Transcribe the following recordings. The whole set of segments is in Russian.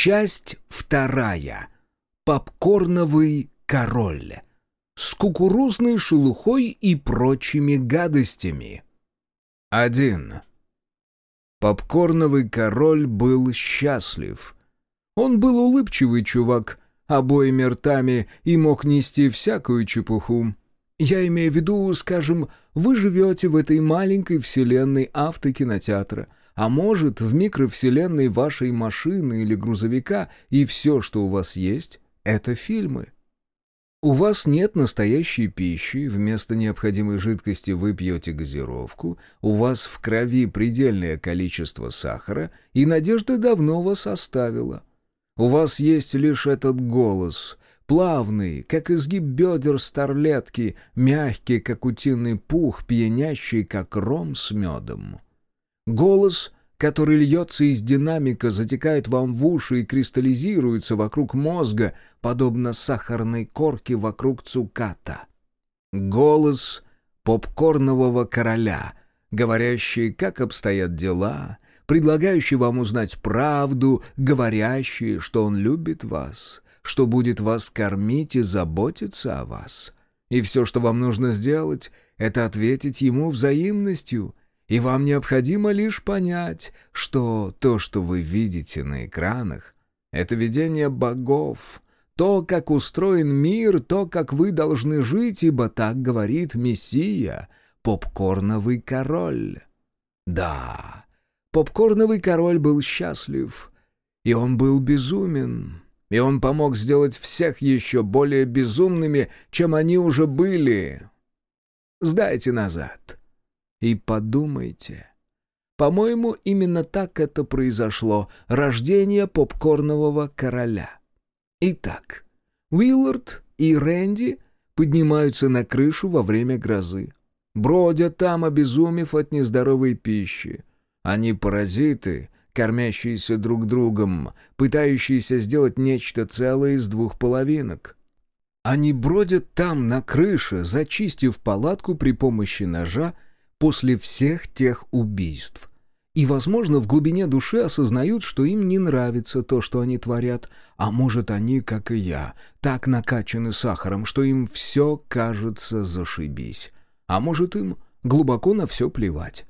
Часть вторая. Попкорновый король. С кукурузной шелухой и прочими гадостями. Один. Попкорновый король был счастлив. Он был улыбчивый чувак, обоими ртами и мог нести всякую чепуху. Я имею в виду, скажем, вы живете в этой маленькой вселенной автокинотеатра, а может, в микровселенной вашей машины или грузовика, и все, что у вас есть, это фильмы. У вас нет настоящей пищи, вместо необходимой жидкости вы пьете газировку, у вас в крови предельное количество сахара, и надежда давно вас оставила. У вас есть лишь этот голос, плавный, как изгиб бедер старлетки, мягкий, как утиный пух, пьянящий, как ром с медом. Голос — который льется из динамика, затекает вам в уши и кристаллизируется вокруг мозга, подобно сахарной корке вокруг цуката. Голос попкорнового короля, говорящий, как обстоят дела, предлагающий вам узнать правду, говорящий, что он любит вас, что будет вас кормить и заботиться о вас. И все, что вам нужно сделать, это ответить ему взаимностью — и вам необходимо лишь понять, что то, что вы видите на экранах, это видение богов, то, как устроен мир, то, как вы должны жить, ибо так говорит Мессия, попкорновый король. Да, попкорновый король был счастлив, и он был безумен, и он помог сделать всех еще более безумными, чем они уже были. Сдайте назад. И подумайте. По-моему, именно так это произошло, рождение попкорнового короля. Итак, Уиллард и Рэнди поднимаются на крышу во время грозы. Бродят там, обезумев от нездоровой пищи. Они паразиты, кормящиеся друг другом, пытающиеся сделать нечто целое из двух половинок. Они бродят там, на крыше, зачистив палатку при помощи ножа после всех тех убийств. И, возможно, в глубине души осознают, что им не нравится то, что они творят, а может, они, как и я, так накачаны сахаром, что им все кажется зашибись. А может, им глубоко на все плевать.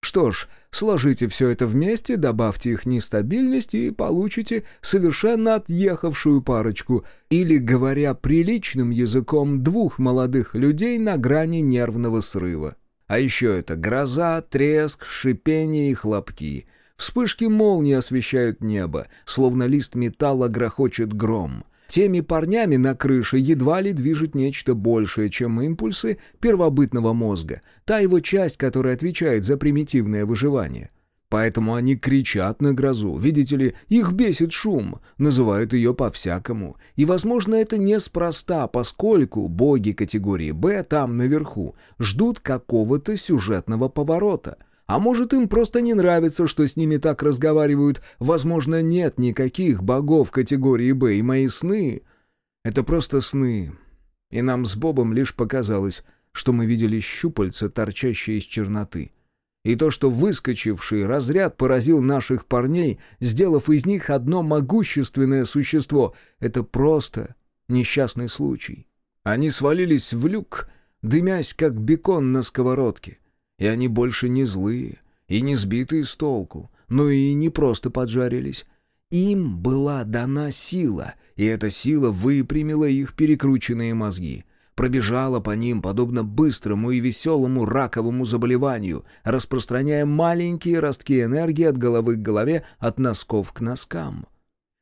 Что ж, сложите все это вместе, добавьте их нестабильность и получите совершенно отъехавшую парочку, или, говоря приличным языком, двух молодых людей на грани нервного срыва. А еще это гроза, треск, шипение и хлопки. Вспышки молнии освещают небо, словно лист металла грохочет гром. Теми парнями на крыше едва ли движет нечто большее, чем импульсы первобытного мозга, та его часть, которая отвечает за примитивное выживание. Поэтому они кричат на грозу. Видите ли, их бесит шум, называют ее по-всякому. И, возможно, это неспроста, поскольку боги категории «Б» там наверху ждут какого-то сюжетного поворота. А может, им просто не нравится, что с ними так разговаривают. Возможно, нет никаких богов категории «Б», и мои сны — это просто сны. И нам с Бобом лишь показалось, что мы видели щупальца, торчащие из черноты — и то, что выскочивший разряд поразил наших парней, сделав из них одно могущественное существо, это просто несчастный случай. Они свалились в люк, дымясь, как бекон на сковородке. И они больше не злые, и не сбитые с толку, но и не просто поджарились. Им была дана сила, и эта сила выпрямила их перекрученные мозги — пробежала по ним, подобно быстрому и веселому раковому заболеванию, распространяя маленькие ростки энергии от головы к голове, от носков к носкам.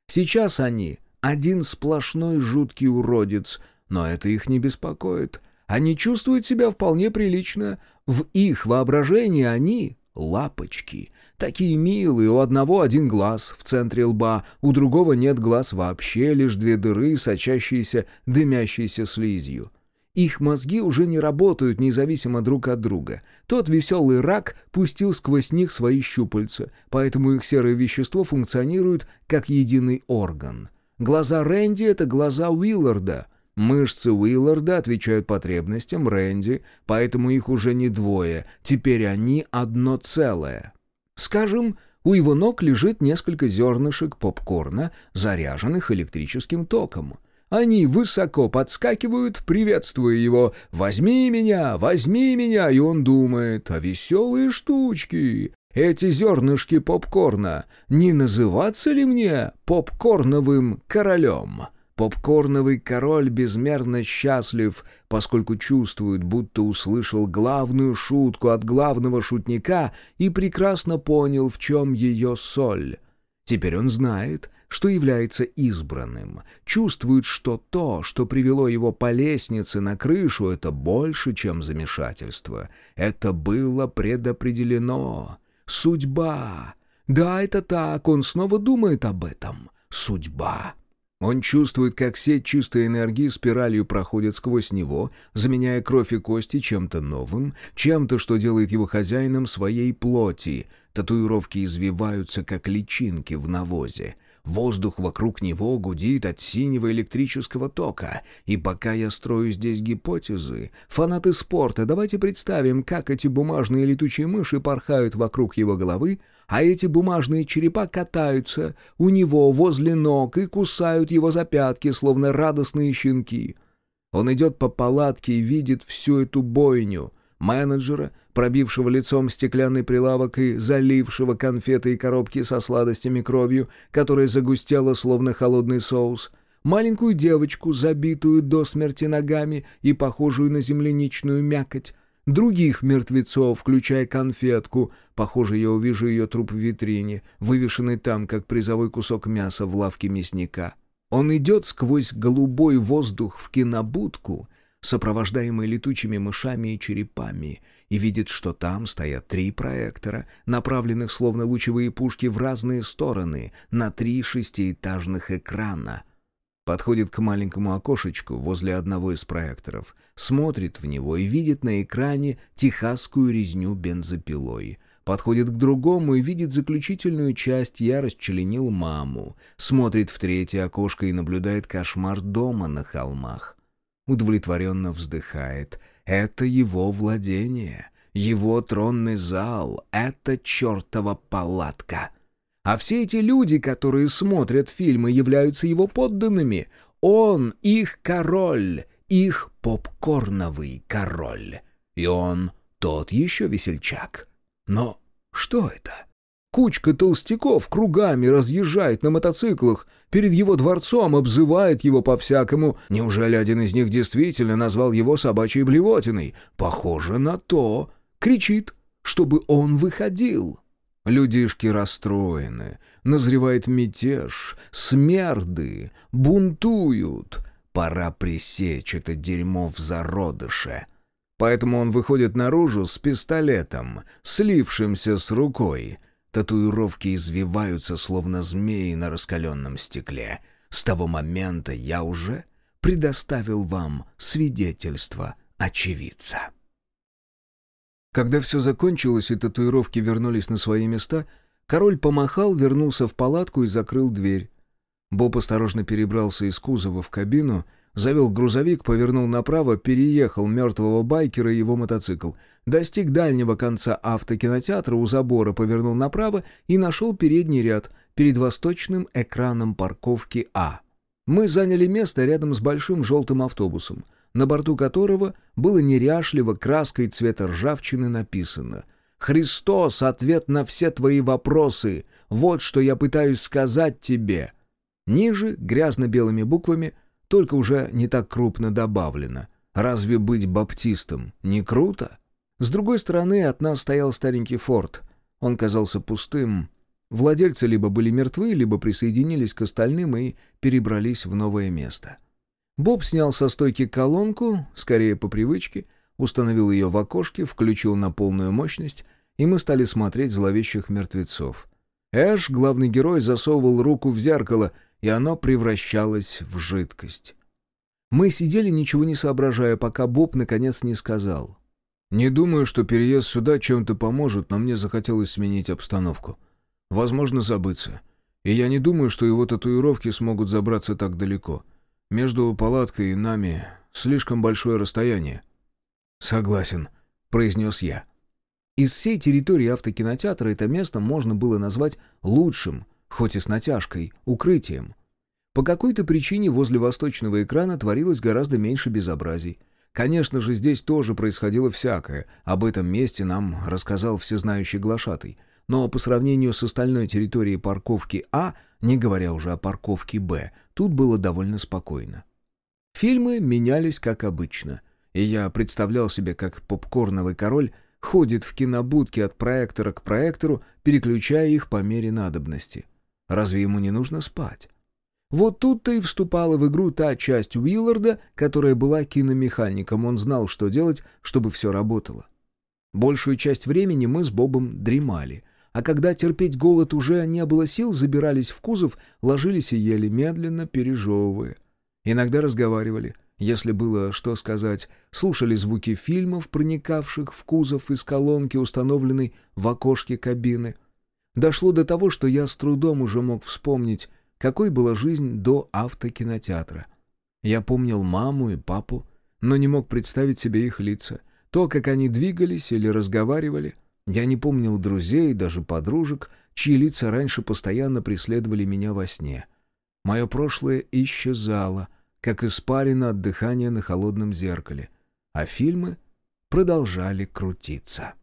Сейчас они — один сплошной жуткий уродец, но это их не беспокоит. Они чувствуют себя вполне прилично. В их воображении они — лапочки. Такие милые, у одного один глаз в центре лба, у другого нет глаз вообще, лишь две дыры, сочащиеся, дымящиеся слизью. Их мозги уже не работают независимо друг от друга. Тот веселый рак пустил сквозь них свои щупальца, поэтому их серое вещество функционирует как единый орган. Глаза Рэнди — это глаза Уилларда. Мышцы Уилларда отвечают потребностям Рэнди, поэтому их уже не двое, теперь они одно целое. Скажем, У его ног лежит несколько зернышек попкорна, заряженных электрическим током. Они высоко подскакивают, приветствуя его «Возьми меня! Возьми меня!» И он думает «А веселые штучки! Эти зернышки попкорна! Не называться ли мне попкорновым королем?» Попкорновый король безмерно счастлив, поскольку чувствует, будто услышал главную шутку от главного шутника и прекрасно понял, в чем ее соль. Теперь он знает, что является избранным, чувствует, что то, что привело его по лестнице на крышу, это больше, чем замешательство. Это было предопределено. Судьба. Да, это так, он снова думает об этом. Судьба. Он чувствует, как сеть чистой энергии спиралью проходит сквозь него, заменяя кровь и кости чем-то новым, чем-то, что делает его хозяином своей плоти. Татуировки извиваются, как личинки в навозе. Воздух вокруг него гудит от синего электрического тока. И пока я строю здесь гипотезы, фанаты спорта, давайте представим, как эти бумажные летучие мыши порхают вокруг его головы, а эти бумажные черепа катаются у него возле ног и кусают его за пятки, словно радостные щенки. Он идет по палатке и видит всю эту бойню — менеджера, пробившего лицом стеклянный прилавок и залившего конфеты и коробки со сладостями кровью, которая загустела словно холодный соус, маленькую девочку, забитую до смерти ногами и похожую на земляничную мякоть, других мертвецов, включая конфетку, похоже, я увижу ее труп в витрине, вывешенный там, как призовой кусок мяса в лавке мясника. Он идет сквозь голубой воздух в кинобудку — сопровождаемый летучими мышами и черепами, и видит, что там стоят три проектора, направленных словно лучевые пушки в разные стороны, на три шестиэтажных экрана. Подходит к маленькому окошечку возле одного из проекторов, смотрит в него и видит на экране техасскую резню бензопилой — Подходит к другому и видит заключительную часть «Я расчленил маму». Смотрит в третье окошко и наблюдает кошмар дома на холмах удовлетворенно вздыхает. Это его владение, его тронный зал, это чертова палатка. А все эти люди, которые смотрят фильмы, являются его подданными. Он их король, их попкорновый король. И он тот еще весельчак. Но что это? Кучка толстяков кругами разъезжает на мотоциклах перед его дворцом, обзывает его по-всякому. Неужели один из них действительно назвал его собачьей блевотиной? Похоже на то. Кричит, чтобы он выходил. Людишки расстроены, назревает мятеж, смерды, бунтуют. Пора пресечь это дерьмо в зародыше. Поэтому он выходит наружу с пистолетом, слившимся с рукой — Татуировки извиваются, словно змеи на раскаленном стекле. С того момента я уже предоставил вам свидетельство очевидца. Когда все закончилось и татуировки вернулись на свои места, король помахал, вернулся в палатку и закрыл дверь. Боб осторожно перебрался из кузова в кабину — Завел грузовик, повернул направо, переехал мертвого байкера и его мотоцикл. Достиг дальнего конца автокинотеатра, у забора повернул направо и нашел передний ряд перед восточным экраном парковки А. Мы заняли место рядом с большим желтым автобусом, на борту которого было неряшливо краской цвета ржавчины написано «Христос, ответ на все твои вопросы! Вот что я пытаюсь сказать тебе!» Ниже, грязно-белыми буквами – только уже не так крупно добавлено. Разве быть баптистом не круто? С другой стороны от нас стоял старенький форт. Он казался пустым. Владельцы либо были мертвы, либо присоединились к остальным и перебрались в новое место. Боб снял со стойки колонку, скорее по привычке, установил ее в окошке, включил на полную мощность, и мы стали смотреть зловещих мертвецов. Эш, главный герой, засовывал руку в зеркало и оно превращалось в жидкость. Мы сидели, ничего не соображая, пока Боб наконец не сказал. «Не думаю, что переезд сюда чем-то поможет, но мне захотелось сменить обстановку. Возможно, забыться. И я не думаю, что его татуировки смогут забраться так далеко. Между палаткой и нами слишком большое расстояние». «Согласен», — произнес я. Из всей территории автокинотеатра это место можно было назвать лучшим, хоть и с натяжкой, укрытием. По какой-то причине возле восточного экрана творилось гораздо меньше безобразий. Конечно же, здесь тоже происходило всякое. Об этом месте нам рассказал всезнающий глашатый. Но по сравнению с остальной территорией парковки А, не говоря уже о парковке Б, тут было довольно спокойно. Фильмы менялись как обычно. И я представлял себе, как попкорновый король ходит в кинобудке от проектора к проектору, переключая их по мере надобности. Разве ему не нужно спать? Вот тут-то и вступала в игру та часть Уилларда, которая была киномехаником. Он знал, что делать, чтобы все работало. Большую часть времени мы с Бобом дремали. А когда терпеть голод уже не было сил, забирались в кузов, ложились и ели медленно, пережевывая. Иногда разговаривали, если было что сказать, слушали звуки фильмов, проникавших в кузов из колонки, установленной в окошке кабины. Дошло до того, что я с трудом уже мог вспомнить, какой была жизнь до автокинотеатра. Я помнил маму и папу, но не мог представить себе их лица, то, как они двигались или разговаривали. Я не помнил друзей, даже подружек, чьи лица раньше постоянно преследовали меня во сне. Мое прошлое исчезало, как испарина от дыхания на холодном зеркале, а фильмы продолжали крутиться.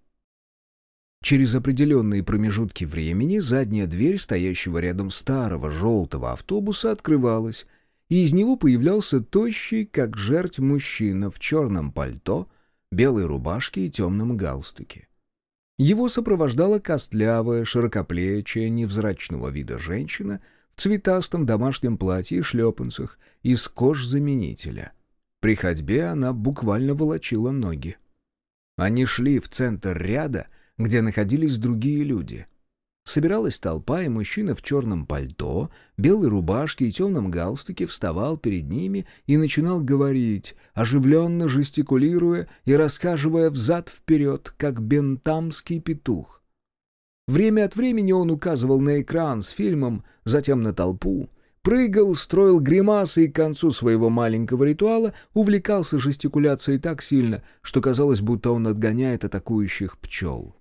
Через определенные промежутки времени задняя дверь стоящего рядом старого желтого автобуса открывалась, и из него появлялся тощий, как жерть мужчина в черном пальто, белой рубашке и темном галстуке. Его сопровождала костлявая, широкоплечая, невзрачного вида женщина в цветастом домашнем платье и шлепанцах из кожзаменителя. При ходьбе она буквально волочила ноги. Они шли в центр ряда — где находились другие люди. Собиралась толпа, и мужчина в черном пальто, белой рубашке и темном галстуке вставал перед ними и начинал говорить, оживленно жестикулируя и рассказывая взад-вперед, как бентамский петух. Время от времени он указывал на экран с фильмом, затем на толпу, прыгал, строил гримасы и к концу своего маленького ритуала увлекался жестикуляцией так сильно, что казалось, будто он отгоняет атакующих пчел.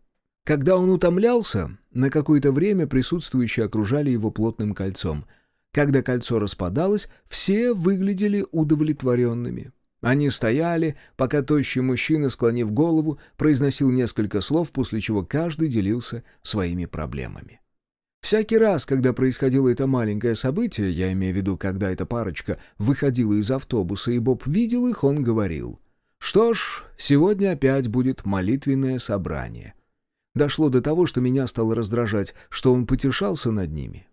Когда он утомлялся, на какое-то время присутствующие окружали его плотным кольцом. Когда кольцо распадалось, все выглядели удовлетворенными. Они стояли, пока тощий мужчина, склонив голову, произносил несколько слов, после чего каждый делился своими проблемами. Всякий раз, когда происходило это маленькое событие, я имею в виду, когда эта парочка выходила из автобуса и Боб видел их, он говорил, «Что ж, сегодня опять будет молитвенное собрание». Дошло до того, что меня стало раздражать, что он потешался над ними.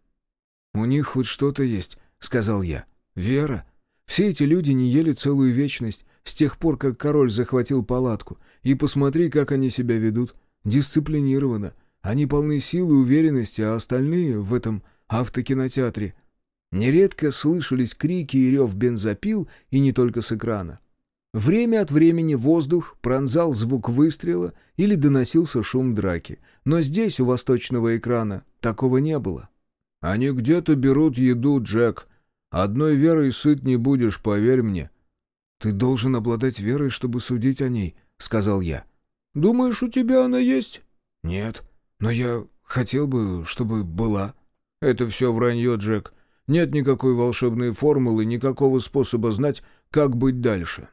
«У них хоть что-то есть», — сказал я. «Вера. Все эти люди не ели целую вечность, с тех пор, как король захватил палатку. И посмотри, как они себя ведут. Дисциплинированно. Они полны силы и уверенности, а остальные в этом автокинотеатре...» Нередко слышались крики и рев бензопил, и не только с экрана. Время от времени воздух пронзал звук выстрела или доносился шум драки, но здесь, у восточного экрана, такого не было. «Они где-то берут еду, Джек. Одной верой сыт не будешь, поверь мне». «Ты должен обладать верой, чтобы судить о ней», — сказал я. «Думаешь, у тебя она есть?» «Нет, но я хотел бы, чтобы была». «Это все вранье, Джек. Нет никакой волшебной формулы, никакого способа знать, как быть дальше».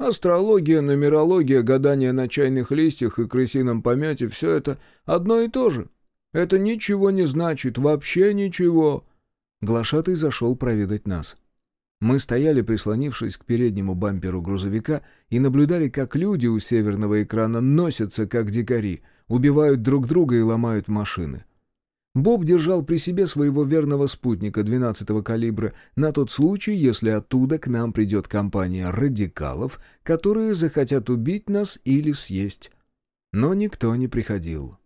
Астрология, нумерология, гадание на чайных листьях и крысином помете — все это одно и то же. Это ничего не значит, вообще ничего. Глашатый зашел проведать нас. Мы стояли, прислонившись к переднему бамперу грузовика, и наблюдали, как люди у северного экрана носятся, как дикари, убивают друг друга и ломают машины. Боб держал при себе своего верного спутника 12-го калибра на тот случай, если оттуда к нам придет компания радикалов, которые захотят убить нас или съесть. Но никто не приходил.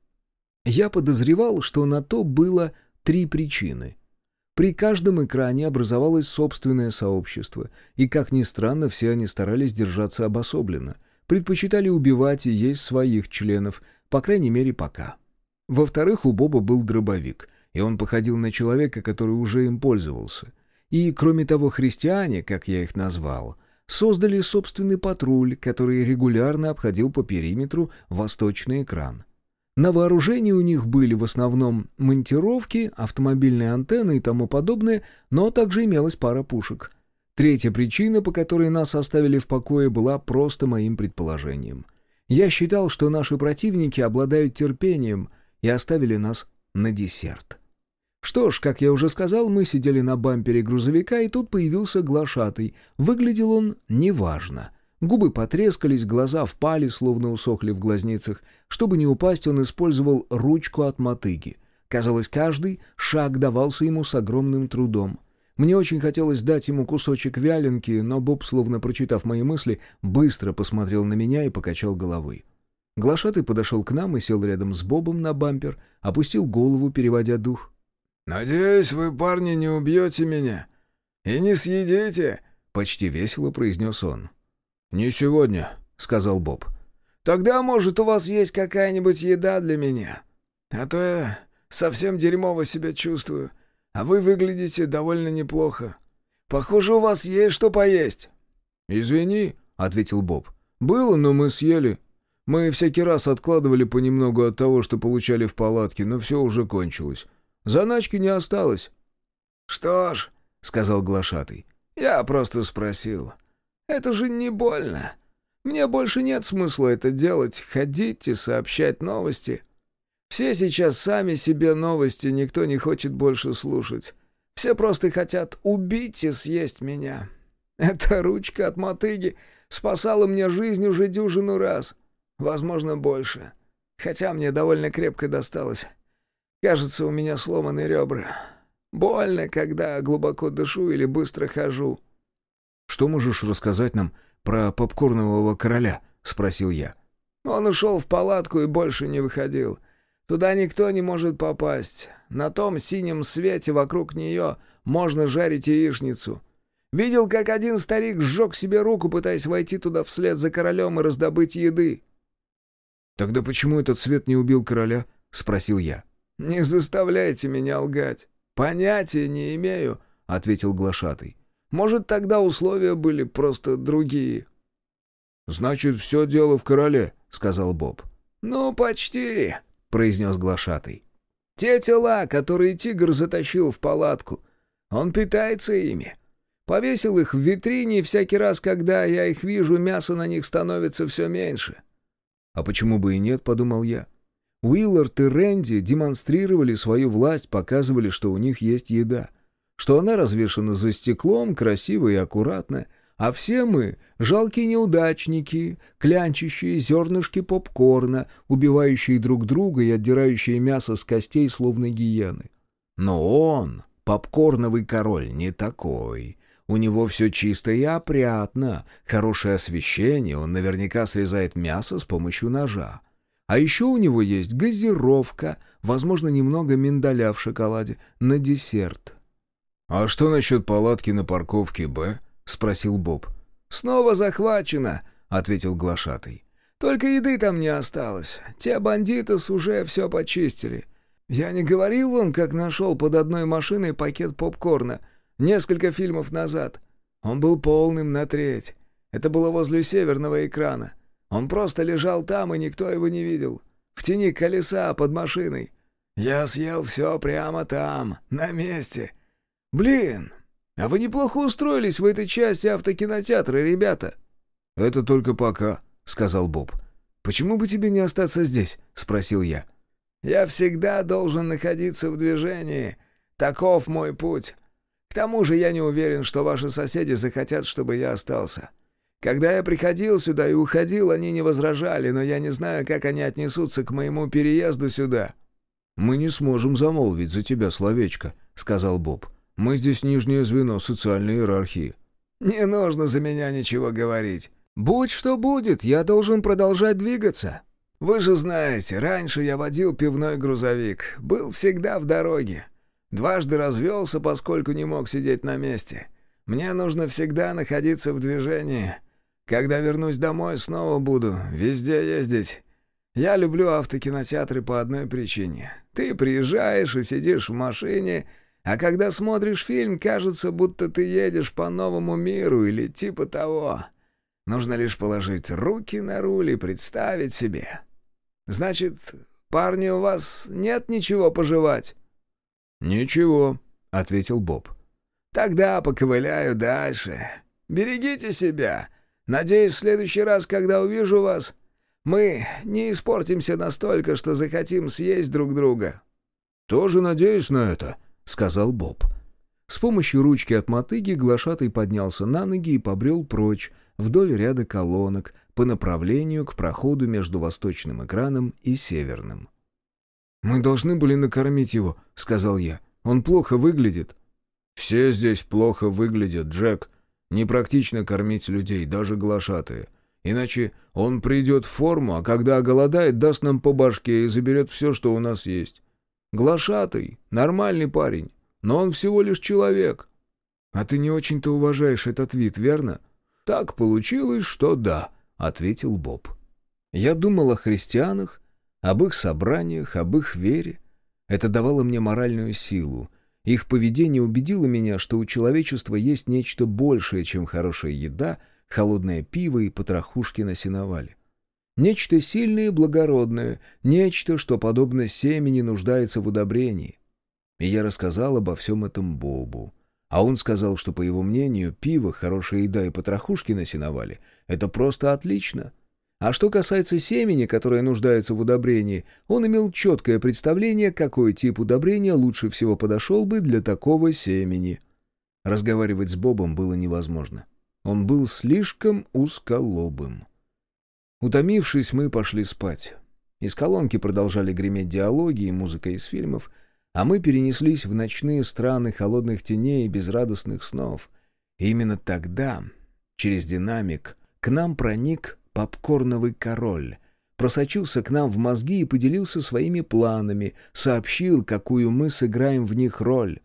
Я подозревал, что на то было три причины. При каждом экране образовалось собственное сообщество, и, как ни странно, все они старались держаться обособленно, предпочитали убивать и есть своих членов, по крайней мере, пока. Во-вторых, у Боба был дробовик, и он походил на человека, который уже им пользовался. И, кроме того, христиане, как я их назвал, создали собственный патруль, который регулярно обходил по периметру восточный экран. На вооружении у них были в основном монтировки, автомобильные антенны и тому подобное, но также имелась пара пушек. Третья причина, по которой нас оставили в покое, была просто моим предположением. Я считал, что наши противники обладают терпением и оставили нас на десерт. Что ж, как я уже сказал, мы сидели на бампере грузовика, и тут появился глашатый. Выглядел он неважно. Губы потрескались, глаза впали, словно усохли в глазницах. Чтобы не упасть, он использовал ручку от мотыги. Казалось, каждый шаг давался ему с огромным трудом. Мне очень хотелось дать ему кусочек вяленки, но Боб, словно прочитав мои мысли, быстро посмотрел на меня и покачал головой. Глашатый подошел к нам и сел рядом с Бобом на бампер, опустил голову, переводя дух. «Надеюсь, вы, парни, не убьете меня и не съедите», — почти весело произнес он. «Не сегодня», — сказал Боб. «Тогда, может, у вас есть какая-нибудь еда для меня? А то я совсем дерьмово себя чувствую, а вы выглядите довольно неплохо. Похоже, у вас есть что поесть». «Извини», — ответил Боб. «Было, но мы съели. Мы всякий раз откладывали понемногу от того, что получали в палатке, но все уже кончилось. Заначки не осталось». «Что ж», — сказал глашатый, — «я просто спросил». Это же не больно. Мне больше нет смысла это делать, ходить и сообщать новости. Все сейчас сами себе новости, никто не хочет больше слушать. Все просто хотят убить и съесть меня. Эта ручка от мотыги спасала мне жизнь уже дюжину раз. Возможно, больше. Хотя мне довольно крепко досталось. Кажется, у меня сломаны ребра. Больно, когда глубоко дышу или быстро хожу. «Что можешь рассказать нам про попкорнового короля?» — спросил я. «Он ушел в палатку и больше не выходил. Туда никто не может попасть. На том синем свете вокруг нее можно жарить яичницу. Видел, как один старик сжег себе руку, пытаясь войти туда вслед за королем и раздобыть еды». «Тогда почему этот свет не убил короля?» — спросил я. «Не заставляйте меня лгать. Понятия не имею», — ответил глашатый. Может, тогда условия были просто другие». «Значит, все дело в короле», — сказал Боб. «Ну, почти», — произнес глашатый. «Те тела, которые тигр затащил в палатку, он питается ими. Повесил их в витрине, и всякий раз, когда я их вижу, мясо на них становится все меньше». «А почему бы и нет?» — подумал я. Уиллард и Рэнди демонстрировали свою власть, показывали, что у них есть еда что она развешана за стеклом, красиво и аккуратно, а все мы — жалкие неудачники, клянчащие зернышки попкорна, убивающие друг друга и отдирающие мясо с костей, словно гиены. Но он, попкорновый король, не такой. У него все чисто и опрятно, хорошее освещение, он наверняка срезает мясо с помощью ножа. А еще у него есть газировка, возможно, немного миндаля в шоколаде, на десерт. «А что насчет палатки на парковке, Б?» — спросил Боб. «Снова захвачено», — ответил глашатый. «Только еды там не осталось. Те бандиты уже все почистили. Я не говорил вам, как нашел под одной машиной пакет попкорна несколько фильмов назад. Он был полным на треть. Это было возле северного экрана. Он просто лежал там, и никто его не видел. В тени колеса под машиной. Я съел все прямо там, на месте». «Блин, а вы неплохо устроились в этой части автокинотеатра, ребята». «Это только пока», — сказал Боб. «Почему бы тебе не остаться здесь?» — спросил я. «Я всегда должен находиться в движении. Таков мой путь. К тому же я не уверен, что ваши соседи захотят, чтобы я остался. Когда я приходил сюда и уходил, они не возражали, но я не знаю, как они отнесутся к моему переезду сюда». «Мы не сможем замолвить за тебя словечко», — сказал Боб. Мы здесь нижнее звено социальной иерархии». «Не нужно за меня ничего говорить. Будь что будет, я должен продолжать двигаться. Вы же знаете, раньше я водил пивной грузовик, был всегда в дороге. Дважды развелся, поскольку не мог сидеть на месте. Мне нужно всегда находиться в движении. Когда вернусь домой, снова буду везде ездить. Я люблю автокинотеатры по одной причине. Ты приезжаешь и сидишь в машине а когда смотришь фильм, кажется, будто ты едешь по новому миру или типа того. Нужно лишь положить руки на руль и представить себе. Значит, парни, у вас нет ничего пожевать?» «Ничего», — ответил Боб. «Тогда поковыляю дальше. Берегите себя. Надеюсь, в следующий раз, когда увижу вас, мы не испортимся настолько, что захотим съесть друг друга». «Тоже надеюсь на это», — сказал Боб. С помощью ручки от мотыги глашатый поднялся на ноги и побрел прочь, вдоль ряда колонок, по направлению к проходу между восточным экраном и северным. «Мы должны были накормить его», — сказал я. «Он плохо выглядит». «Все здесь плохо выглядят, Джек. Непрактично кормить людей, даже глашатые. Иначе он придет в форму, а когда оголодает, даст нам по башке и заберет все, что у нас есть. Глашатый, нормальный парень, но он всего лишь человек». «А ты не очень-то уважаешь этот вид, верно?» «Так получилось, что да», — ответил Боб. «Я думал о христианах, об их собраниях, об их вере. Это давало мне моральную силу. Их поведение убедило меня, что у человечества есть нечто большее, чем хорошая еда, холодное пиво и потрохушки на сеновале. Нечто сильное и благородное, нечто, что, подобно семени, нуждается в удобрении. И я рассказал обо всем этом Бобу. А он сказал, что, по его мнению, пиво, хорошая еда и потрохушки на сеновале — это просто отлично — а что касается семени, которое нуждается в удобрении, он имел четкое представление, какой тип удобрения лучше всего подошел бы для такого семени. Разговаривать с Бобом было невозможно. Он был слишком узколобым. Утомившись, мы пошли спать. Из колонки продолжали греметь диалоги и музыка из фильмов, а мы перенеслись в ночные страны холодных теней и безрадостных снов. И именно тогда, через динамик, к нам проник попкорновый король. Просочился к нам в мозги и поделился своими планами, сообщил, какую мы сыграем в них роль.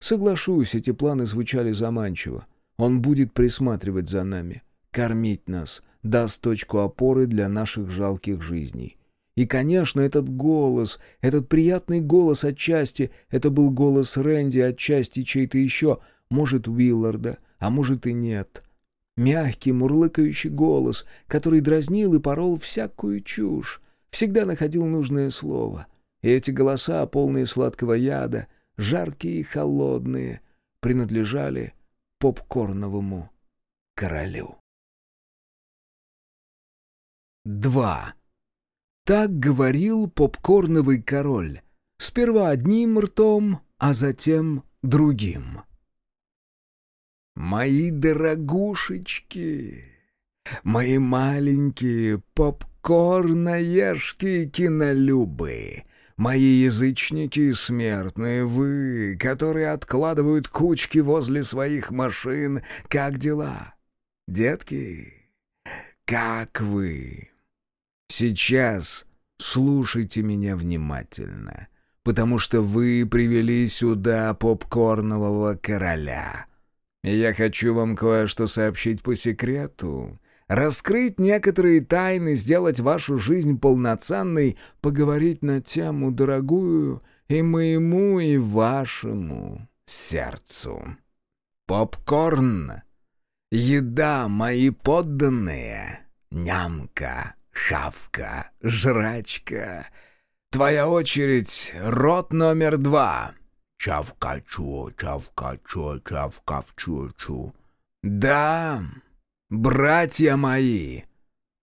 Соглашусь, эти планы звучали заманчиво. Он будет присматривать за нами, кормить нас, даст точку опоры для наших жалких жизней. И, конечно, этот голос, этот приятный голос отчасти, это был голос Рэнди, отчасти чей-то еще, может, Уилларда, а может и нет. Мягкий, мурлыкающий голос, который дразнил и порол всякую чушь, всегда находил нужное слово. И эти голоса, полные сладкого яда, жаркие и холодные, принадлежали попкорновому королю. 2. Так говорил попкорновый король, сперва одним ртом, а затем другим. Мои дорогушечки, мои маленькие попкорноежки кинолюбы, мои язычники смертные вы, которые откладывают кучки возле своих машин, как дела? Детки, как вы? Сейчас слушайте меня внимательно, потому что вы привели сюда попкорнового короля» Я хочу вам кое-что сообщить по секрету. Раскрыть некоторые тайны, сделать вашу жизнь полноценной, поговорить на тему дорогую и моему, и вашему сердцу. Попкорн. Еда, мои подданные. Нямка, хавка, жрачка. Твоя очередь, рот номер два. Чавкачу, чавкачу, чавкавчу-чу. Да, братья мои.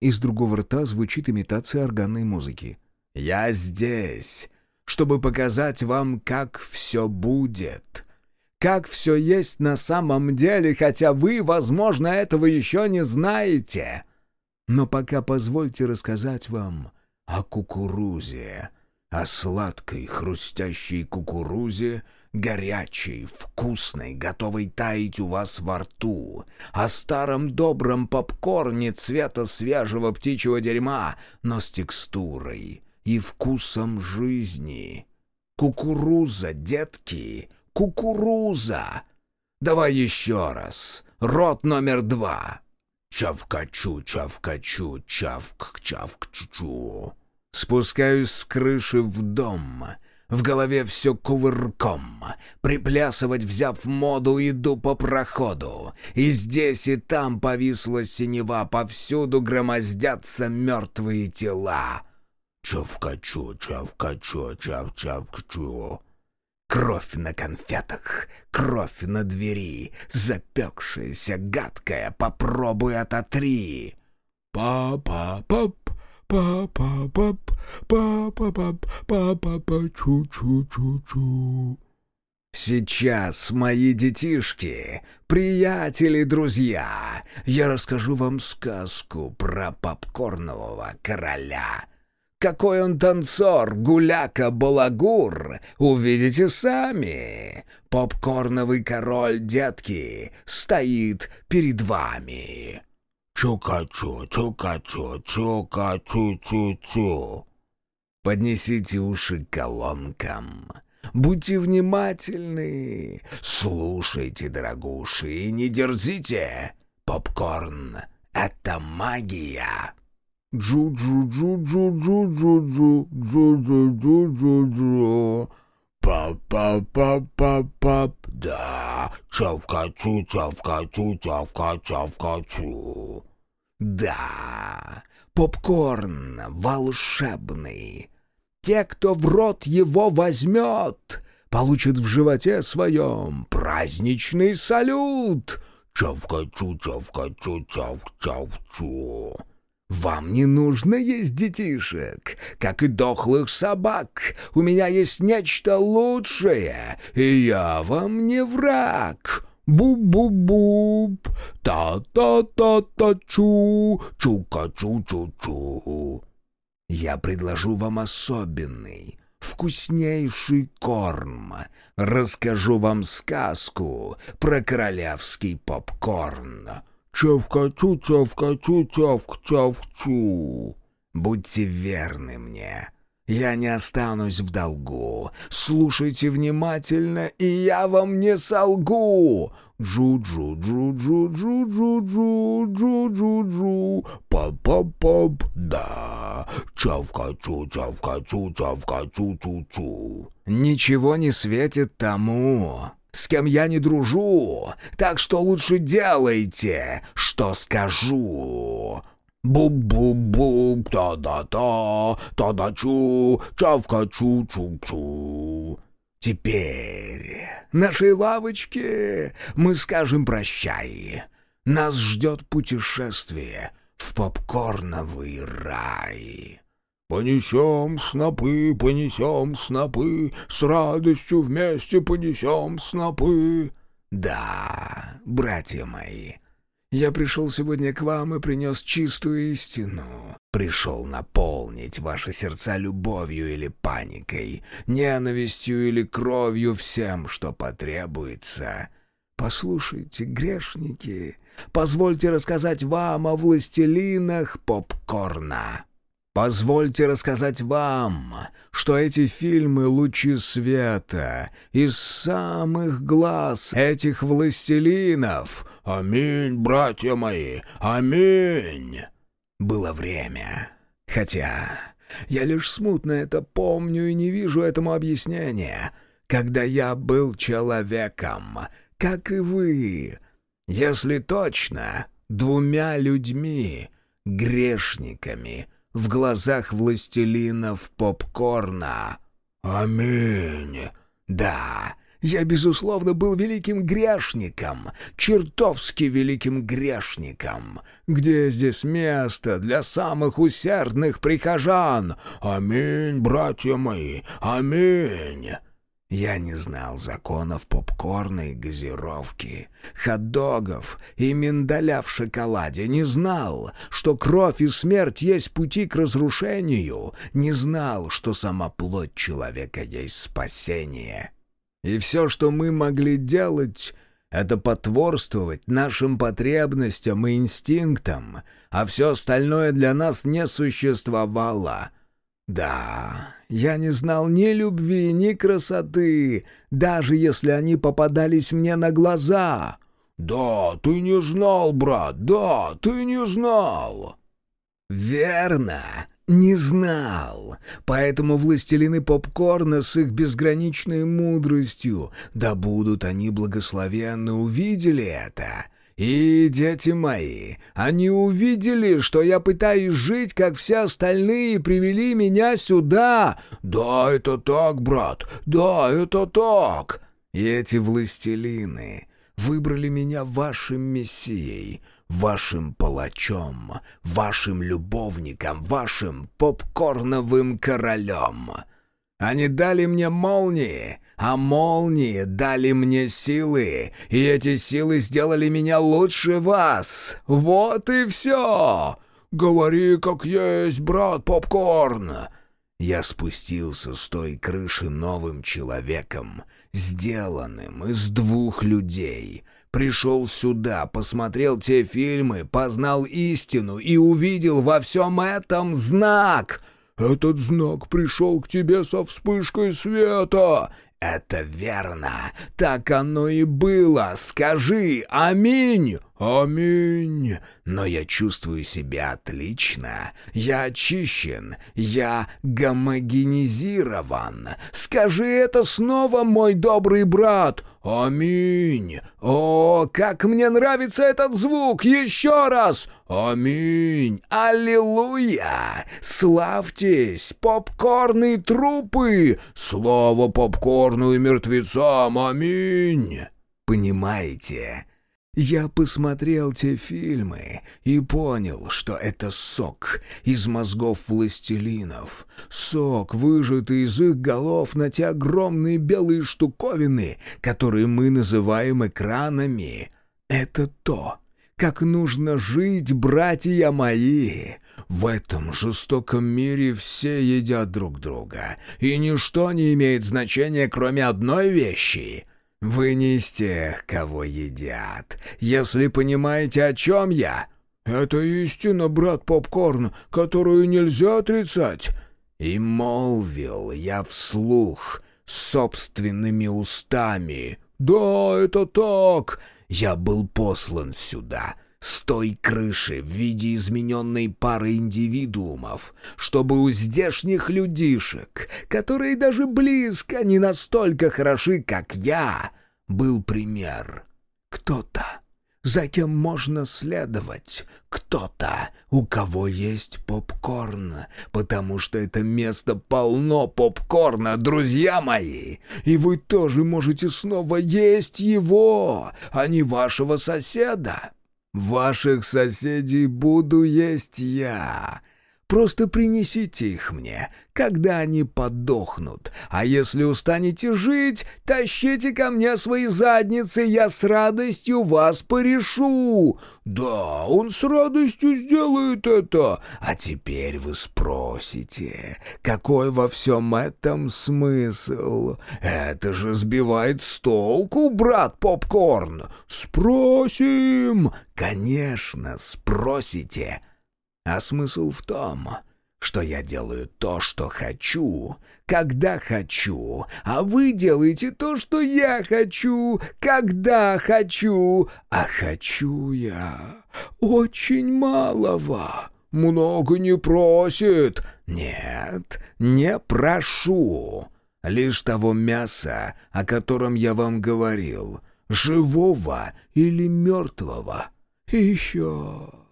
Из другого рта звучит имитация органной музыки. Я здесь, чтобы показать вам, как все будет. Как все есть на самом деле, хотя вы, возможно, этого еще не знаете. Но пока позвольте рассказать вам о кукурузе о сладкой хрустящей кукурузе, горячей, вкусной, готовой таять у вас во рту, о старом добром попкорне цвета свежего птичьего дерьма, но с текстурой и вкусом жизни. Кукуруза, детки, кукуруза! Давай еще раз. Рот номер два. Чавкачу, чавкачу, чавк, чавк, чу-чу. Спускаюсь с крыши в дом. В голове все кувырком. Приплясывать, взяв моду, иду по проходу. И здесь, и там повисла синева, повсюду громоздятся мертвые тела. Чавкачу, чавкачу, чав-чавкачу. Кровь на конфетах, кровь на двери, запекшаяся, гадкая, попробуй ототри. Па-па-пап, па-па-пап, па-па-пап, па-па-па, чу-чу-чу-чу. Сейчас, мои детишки, приятели, друзья, я расскажу вам сказку про попкорнового короля. Какой он танцор, гуляка-балагур, увидите сами. Попкорновый король, детки, стоит перед вами. Чукачу, чукачу, чукачу-чу-чу. Поднесите уши к колонкам. Будьте внимательны, слушайте, дорогуши, и не дерзите. Попкорн — это магия. Джу-джу-джу-джу-джу-джу-джу-джу-джу-джу. Па-па-па-па-пап. Да, чавкачу, чавкачу, чавка, чавкачу. Да, попкорн волшебный. Те, кто в рот его возьмет, получат в животе своем праздничный салют. Чавкачу, чавкачу, чавк-чавчу. Вам не нужно есть детишек, как и дохлых собак. У меня есть нечто лучшее, и я вам не враг. Буб-буб-буб, та-та-та-та-чу, чука-чу-чу-чу. Я предложу вам особенный, вкуснейший корм. Расскажу вам сказку про королевский попкорн. Чавкачу, чавкачу, чавк, чавчу. Будьте верны мне. Я не останусь в долгу. Слушайте внимательно, и я вам не солгу. Джу-джу-джу-джу-джу-джу-джу-джу-джу. Пап-пап-пап, да. Чавкачу, чавкачу, чу-чу. Ничего не светит тому, с кем я не дружу, так что лучше делайте, что скажу. Буб-буб-буб, та-да-та, та-да-чу, чавка-чу-чу-чу. Теперь нашей лавочке мы скажем прощай. Нас ждет путешествие в попкорновый рай. Понесем снопы, понесем снопы, с радостью вместе понесем снопы. Да, братья мои, я пришел сегодня к вам и принес чистую истину. Пришел наполнить ваши сердца любовью или паникой, ненавистью или кровью всем, что потребуется. Послушайте, грешники, позвольте рассказать вам о властелинах попкорна. Позвольте рассказать вам, что эти фильмы — лучи света из самых глаз этих властелинов. Аминь, братья мои, аминь. Было время, хотя я лишь смутно это помню и не вижу этому объяснения, когда я был человеком, как и вы, если точно, двумя людьми, грешниками — в глазах властелинов попкорна. Аминь. Да, я, безусловно, был великим грешником, чертовски великим грешником. Где здесь место для самых усердных прихожан? Аминь, братья мои, аминь. Я не знал законов попкорна и газировки, хот-догов и миндаля в шоколаде, не знал, что кровь и смерть есть пути к разрушению, не знал, что сама плоть человека есть спасение. И все, что мы могли делать, это потворствовать нашим потребностям и инстинктам, а все остальное для нас не существовало — да, я не знал ни любви, ни красоты, даже если они попадались мне на глаза. Да, ты не знал, брат, да, ты не знал. Верно, не знал. Поэтому властелины попкорна с их безграничной мудростью, да будут они благословенны, увидели это И, дети мои, они увидели, что я пытаюсь жить, как все остальные, и привели меня сюда. Да, это так, брат, да, это так. И эти властелины выбрали меня вашим мессией, вашим палачом, вашим любовником, вашим попкорновым королем. Они дали мне молнии, а молнии дали мне силы, и эти силы сделали меня лучше вас. Вот и все. Говори, как есть, брат Попкорн. Я спустился с той крыши новым человеком, сделанным из двух людей. Пришел сюда, посмотрел те фильмы, познал истину и увидел во всем этом знак. Этот знак пришел к тебе со вспышкой света. «Это верно. Так оно и было. Скажи «Аминь». «Аминь». Но я чувствую себя отлично. Я очищен. Я гомогенизирован. Скажи это снова, мой добрый брат. «Аминь». О, как мне нравится этот звук. Еще раз. «Аминь». Аллилуйя. Славьтесь, попкорн и трупы. Слово попкорну и мертвецам. Аминь. Понимаете? Я посмотрел те фильмы и понял, что это сок из мозгов властелинов. Сок, выжатый из их голов на те огромные белые штуковины, которые мы называем экранами. Это то, как нужно жить, братья мои. В этом жестоком мире все едят друг друга, и ничто не имеет значения, кроме одной вещи — «Вы не из тех, кого едят, если понимаете, о чем я». «Это истина, брат Попкорн, которую нельзя отрицать». И молвил я вслух собственными устами. «Да, это так. Я был послан сюда, с той крыши в виде измененной пары индивидуумов, чтобы у здешних людишек, которые даже близко не настолько хороши, как я, был пример. Кто-то, за кем можно следовать, кто-то, у кого есть попкорн, потому что это место полно попкорна, друзья мои, и вы тоже можете снова есть его, а не вашего соседа. Ваших соседей буду есть я. Просто принесите их мне, когда они подохнут. А если устанете жить, тащите ко мне свои задницы, я с радостью вас порешу. Да, он с радостью сделает это. А теперь вы спросите, какой во всем этом смысл? Это же сбивает с толку, брат Попкорн. Спросим. Конечно, спросите. А смысл в том, что я делаю то, что хочу, когда хочу, а вы делаете то, что я хочу, когда хочу, а хочу я очень малого. Много не просит. Нет, не прошу. Лишь того мяса, о котором я вам говорил, живого или мертвого. И еще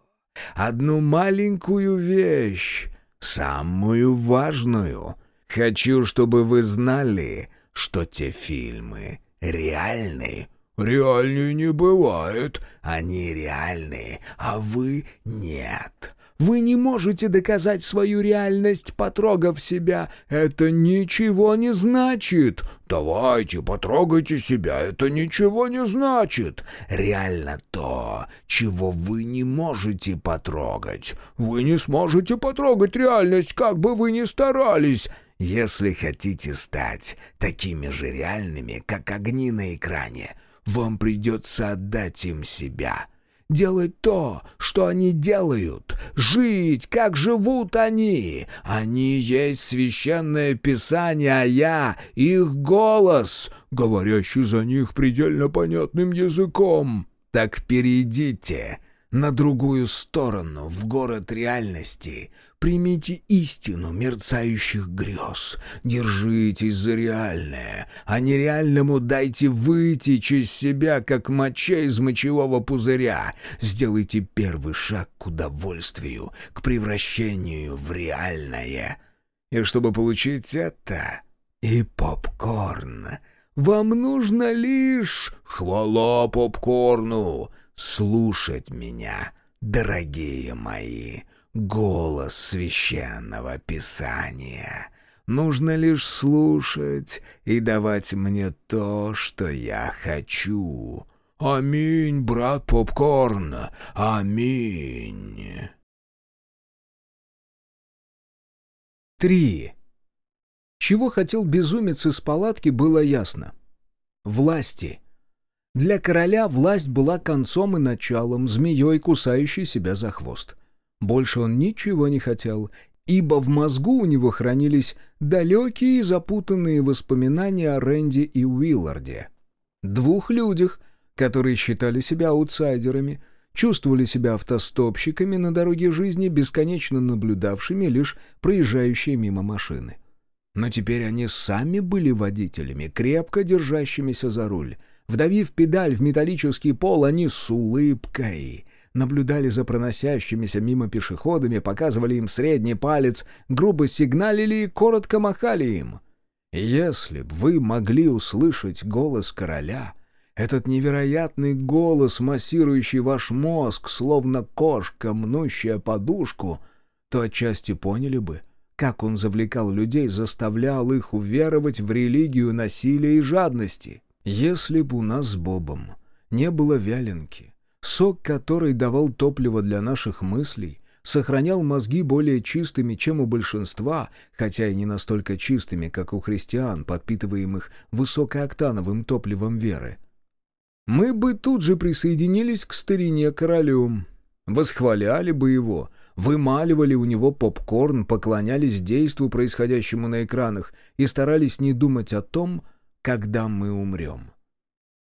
одну маленькую вещь, самую важную. Хочу, чтобы вы знали, что те фильмы реальны. Реальнее не бывает. Они реальные, а вы нет. Вы не можете доказать свою реальность, потрогав себя. Это ничего не значит. Давайте, потрогайте себя. Это ничего не значит. Реально то, чего вы не можете потрогать. Вы не сможете потрогать реальность, как бы вы ни старались. Если хотите стать такими же реальными, как огни на экране, вам придется отдать им себя делать то, что они делают, жить, как живут они. Они есть священное писание, а я — их голос, говорящий за них предельно понятным языком. Так перейдите на другую сторону, в город реальности. Примите истину мерцающих грез. Держитесь за реальное, а нереальному дайте вытечь из себя, как моча из мочевого пузыря. Сделайте первый шаг к удовольствию, к превращению в реальное. И чтобы получить это, и попкорн, вам нужно лишь хвала попкорну — слушать меня, дорогие мои, голос священного писания. Нужно лишь слушать и давать мне то, что я хочу. Аминь, брат Попкорн, аминь. Три. Чего хотел безумец из палатки, было ясно. Власти. Для короля власть была концом и началом, змеей, кусающей себя за хвост. Больше он ничего не хотел, ибо в мозгу у него хранились далекие и запутанные воспоминания о Рэнди и Уилларде. Двух людях, которые считали себя аутсайдерами, чувствовали себя автостопщиками на дороге жизни, бесконечно наблюдавшими лишь проезжающие мимо машины. Но теперь они сами были водителями, крепко держащимися за руль — Вдавив педаль в металлический пол, они с улыбкой наблюдали за проносящимися мимо пешеходами, показывали им средний палец, грубо сигналили и коротко махали им. Если б вы могли услышать голос короля, этот невероятный голос, массирующий ваш мозг, словно кошка, мнущая подушку, то отчасти поняли бы, как он завлекал людей, заставлял их уверовать в религию насилия и жадности. Если бы у нас с Бобом не было вяленки, сок которой давал топливо для наших мыслей, сохранял мозги более чистыми, чем у большинства, хотя и не настолько чистыми, как у христиан, подпитываемых высокооктановым топливом веры. Мы бы тут же присоединились к старине королю, восхваляли бы его, вымаливали у него попкорн, поклонялись действу, происходящему на экранах, и старались не думать о том, когда мы умрем.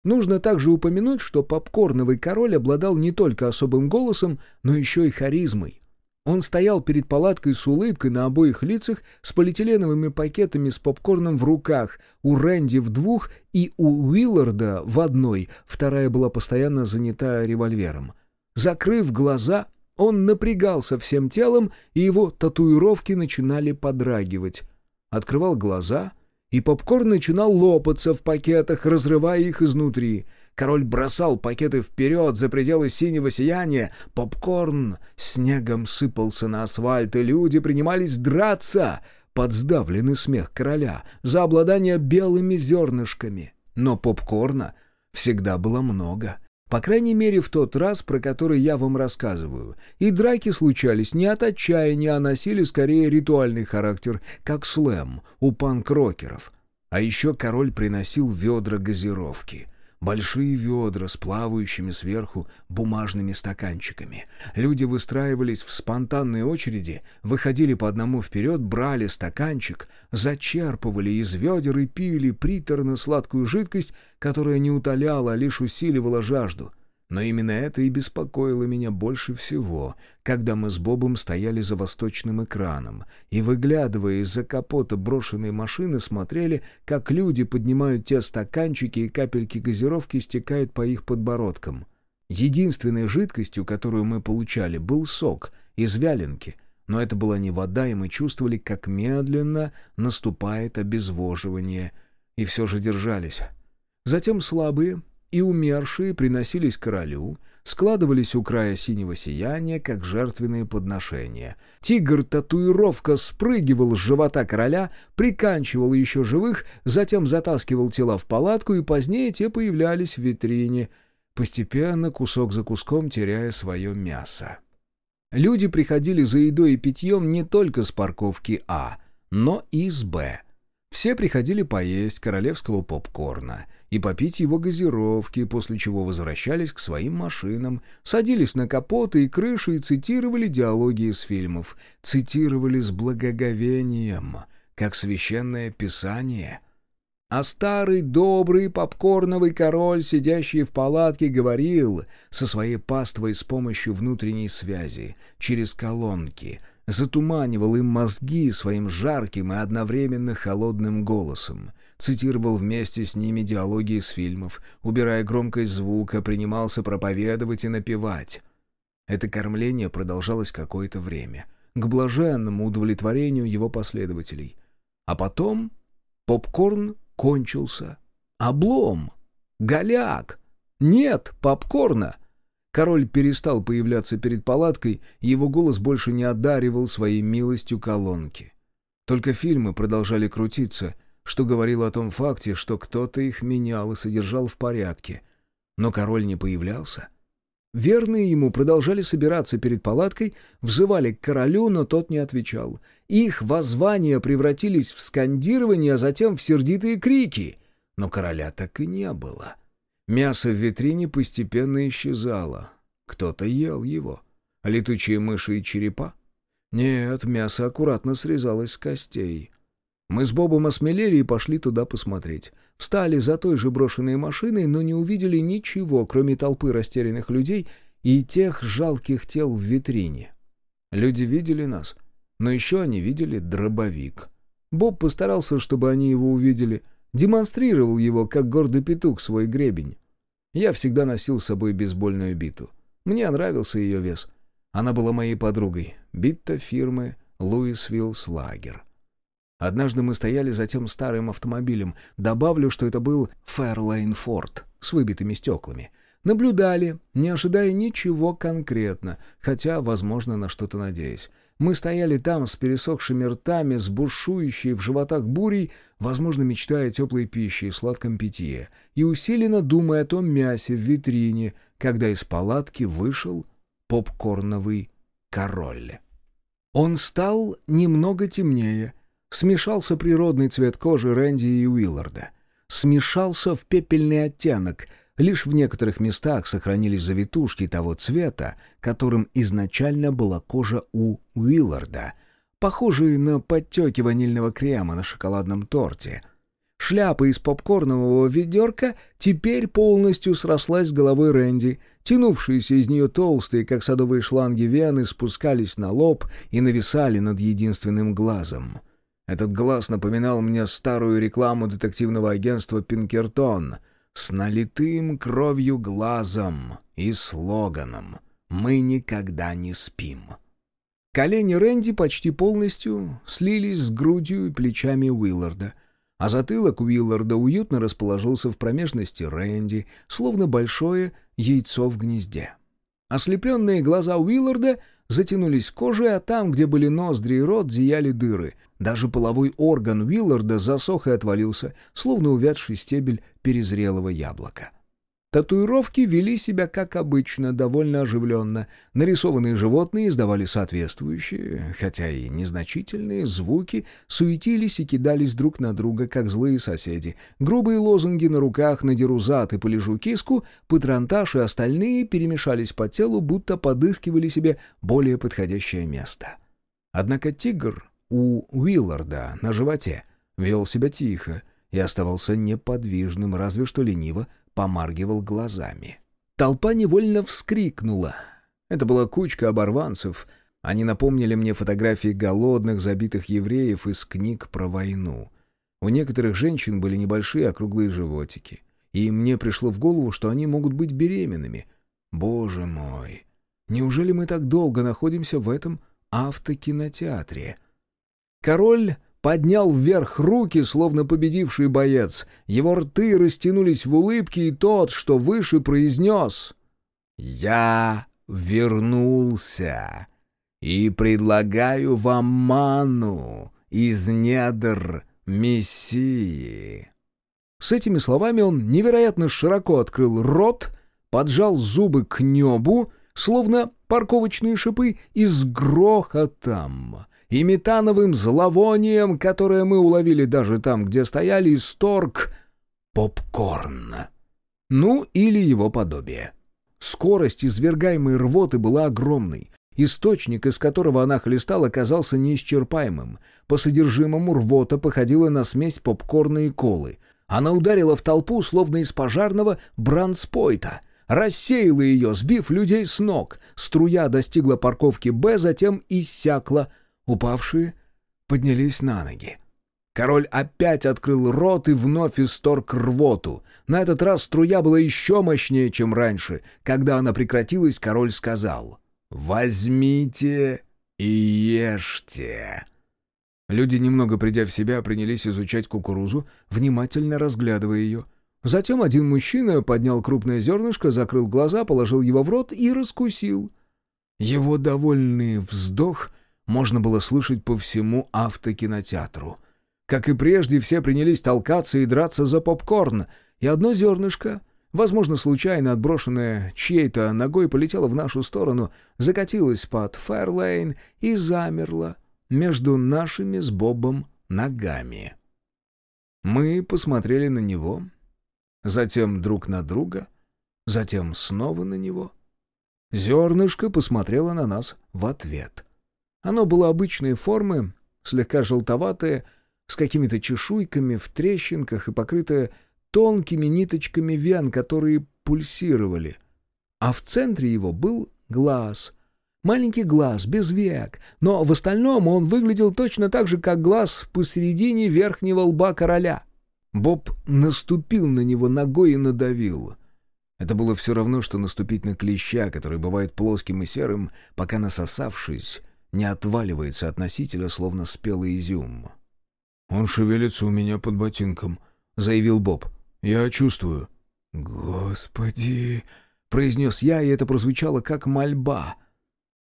Нужно также упомянуть, что попкорновый король обладал не только особым голосом, но еще и харизмой. Он стоял перед палаткой с улыбкой на обоих лицах, с полиэтиленовыми пакетами с попкорном в руках, у Рэнди в двух и у Уилларда в одной, вторая была постоянно занята револьвером. Закрыв глаза, он напрягался всем телом, и его татуировки начинали подрагивать. Открывал глаза — и попкорн начинал лопаться в пакетах, разрывая их изнутри. Король бросал пакеты вперед за пределы синего сияния. Попкорн снегом сыпался на асфальт, и люди принимались драться под сдавленный смех короля за обладание белыми зернышками. Но попкорна всегда было много — по крайней мере, в тот раз, про который я вам рассказываю. И драки случались не от отчаяния, а носили скорее ритуальный характер, как слэм у панк-рокеров. А еще король приносил ведра газировки — Большие ведра с плавающими сверху бумажными стаканчиками. Люди выстраивались в спонтанные очереди, выходили по одному вперед, брали стаканчик, зачерпывали из ведер и пили приторно-сладкую жидкость, которая не утоляла, а лишь усиливала жажду — но именно это и беспокоило меня больше всего, когда мы с Бобом стояли за восточным экраном и, выглядывая из-за капота брошенной машины, смотрели, как люди поднимают те стаканчики и капельки газировки стекают по их подбородкам. Единственной жидкостью, которую мы получали, был сок из вяленки, но это была не вода, и мы чувствовали, как медленно наступает обезвоживание, и все же держались. Затем слабые, и умершие приносились королю, складывались у края синего сияния, как жертвенные подношения. Тигр-татуировка спрыгивал с живота короля, приканчивал еще живых, затем затаскивал тела в палатку, и позднее те появлялись в витрине, постепенно, кусок за куском, теряя свое мясо. Люди приходили за едой и питьем не только с парковки А, но и с Б. Все приходили поесть королевского попкорна и попить его газировки, после чего возвращались к своим машинам, садились на капоты и крыши и цитировали диалоги из фильмов, цитировали с благоговением, как священное писание. А старый добрый попкорновый король, сидящий в палатке, говорил со своей паствой с помощью внутренней связи, через колонки, затуманивал им мозги своим жарким и одновременно холодным голосом, цитировал вместе с ними диалоги из фильмов, убирая громкость звука, принимался проповедовать и напевать. Это кормление продолжалось какое-то время, к блаженному удовлетворению его последователей. А потом попкорн кончился. Облом! Голяк! Нет попкорна! Король перестал появляться перед палаткой, его голос больше не одаривал своей милостью колонки. Только фильмы продолжали крутиться, что говорило о том факте, что кто-то их менял и содержал в порядке. Но король не появлялся. Верные ему продолжали собираться перед палаткой, взывали к королю, но тот не отвечал. Их воззвания превратились в скандирование, а затем в сердитые крики. Но короля так и не было. Мясо в витрине постепенно исчезало. Кто-то ел его. Летучие мыши и черепа? Нет, мясо аккуратно срезалось с костей. Мы с Бобом осмелели и пошли туда посмотреть. Встали за той же брошенной машиной, но не увидели ничего, кроме толпы растерянных людей и тех жалких тел в витрине. Люди видели нас, но еще они видели дробовик. Боб постарался, чтобы они его увидели, демонстрировал его, как гордый петух, свой гребень. Я всегда носил с собой бейсбольную биту. Мне нравился ее вес. Она была моей подругой, бита фирмы «Луисвилл Слагер». Однажды мы стояли за тем старым автомобилем. Добавлю, что это был Fairlane Ford с выбитыми стеклами. Наблюдали, не ожидая ничего конкретно, хотя, возможно, на что-то надеясь. Мы стояли там с пересохшими ртами, с бушующей в животах бурей, возможно, мечтая о теплой пище и сладком питье, и усиленно думая о том мясе в витрине, когда из палатки вышел попкорновый король. Он стал немного темнее — Смешался природный цвет кожи Рэнди и Уилларда. Смешался в пепельный оттенок. Лишь в некоторых местах сохранились завитушки того цвета, которым изначально была кожа у Уилларда, похожие на подтеки ванильного крема на шоколадном торте. Шляпа из попкорнового ведерка теперь полностью срослась с головой Рэнди. Тянувшиеся из нее толстые, как садовые шланги вены, спускались на лоб и нависали над единственным глазом — этот глаз напоминал мне старую рекламу детективного агентства «Пинкертон» с налитым кровью глазом и слоганом «Мы никогда не спим». Колени Рэнди почти полностью слились с грудью и плечами Уилларда, а затылок Уилларда уютно расположился в промежности Рэнди, словно большое яйцо в гнезде. Ослепленные глаза Уилларда затянулись кожей, а там, где были ноздри и рот, зияли дыры — даже половой орган Уилларда засох и отвалился, словно увядший стебель перезрелого яблока. Татуировки вели себя как обычно, довольно оживленно. Нарисованные животные издавали соответствующие, хотя и незначительные, звуки, суетились и кидались друг на друга, как злые соседи. Грубые лозунги на руках «надеру зад» и «полежу киску», патронтаж и остальные перемешались по телу, будто подыскивали себе более подходящее место. Однако тигр у Уилларда на животе, вел себя тихо и оставался неподвижным, разве что лениво помаргивал глазами. Толпа невольно вскрикнула. Это была кучка оборванцев. Они напомнили мне фотографии голодных, забитых евреев из книг про войну. У некоторых женщин были небольшие округлые животики. И мне пришло в голову, что они могут быть беременными. Боже мой! Неужели мы так долго находимся в этом автокинотеатре? Король поднял вверх руки, словно победивший боец. Его рты растянулись в улыбке, и тот, что выше, произнес «Я вернулся и предлагаю вам ману из недр Мессии». С этими словами он невероятно широко открыл рот, поджал зубы к небу, словно парковочные шипы, и с грохотом и метановым зловонием, которое мы уловили даже там, где стояли, исторг попкорн. Ну, или его подобие. Скорость извергаемой рвоты была огромной. Источник, из которого она хлестала, казался неисчерпаемым. По содержимому рвота походила на смесь попкорна и колы. Она ударила в толпу, словно из пожарного бранспойта. Рассеяла ее, сбив людей с ног. Струя достигла парковки «Б», затем иссякла. Упавшие поднялись на ноги. Король опять открыл рот и вновь исторг рвоту. На этот раз струя была еще мощнее, чем раньше. Когда она прекратилась, король сказал «Возьмите и ешьте». Люди, немного придя в себя, принялись изучать кукурузу, внимательно разглядывая ее. Затем один мужчина поднял крупное зернышко, закрыл глаза, положил его в рот и раскусил. Его довольный вздох можно было слышать по всему автокинотеатру. Как и прежде, все принялись толкаться и драться за попкорн, и одно зернышко, возможно, случайно отброшенное чьей-то ногой, полетело в нашу сторону, закатилось под Фэрлейн и замерло между нашими с Бобом ногами. Мы посмотрели на него, затем друг на друга, затем снова на него. Зернышко посмотрело на нас в ответ. Оно было обычной формы, слегка желтоватое, с какими-то чешуйками в трещинках и покрытое тонкими ниточками вен, которые пульсировали. А в центре его был глаз — Маленький глаз, без век, но в остальном он выглядел точно так же, как глаз посередине верхнего лба короля. Боб наступил на него ногой и надавил. Это было все равно, что наступить на клеща, который бывает плоским и серым, пока насосавшись, не отваливается от носителя, словно спелый изюм. «Он шевелится у меня под ботинком», — заявил Боб. «Я чувствую». «Господи!» — произнес я, и это прозвучало как мольба —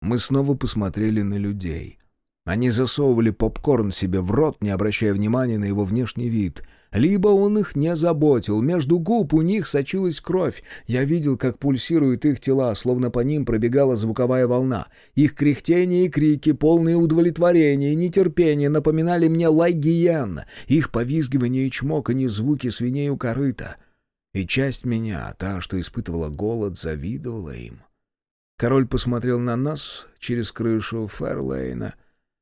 мы снова посмотрели на людей. Они засовывали попкорн себе в рот, не обращая внимания на его внешний вид. Либо он их не заботил, между губ у них сочилась кровь. Я видел, как пульсируют их тела, словно по ним пробегала звуковая волна. Их кряхтение и крики, полные удовлетворения и нетерпения, напоминали мне лай. Их повизгивание и чмоканье звуки свиней у корыта. И часть меня, та, что испытывала голод, завидовала им. Король посмотрел на нас через крышу Фэрлейна.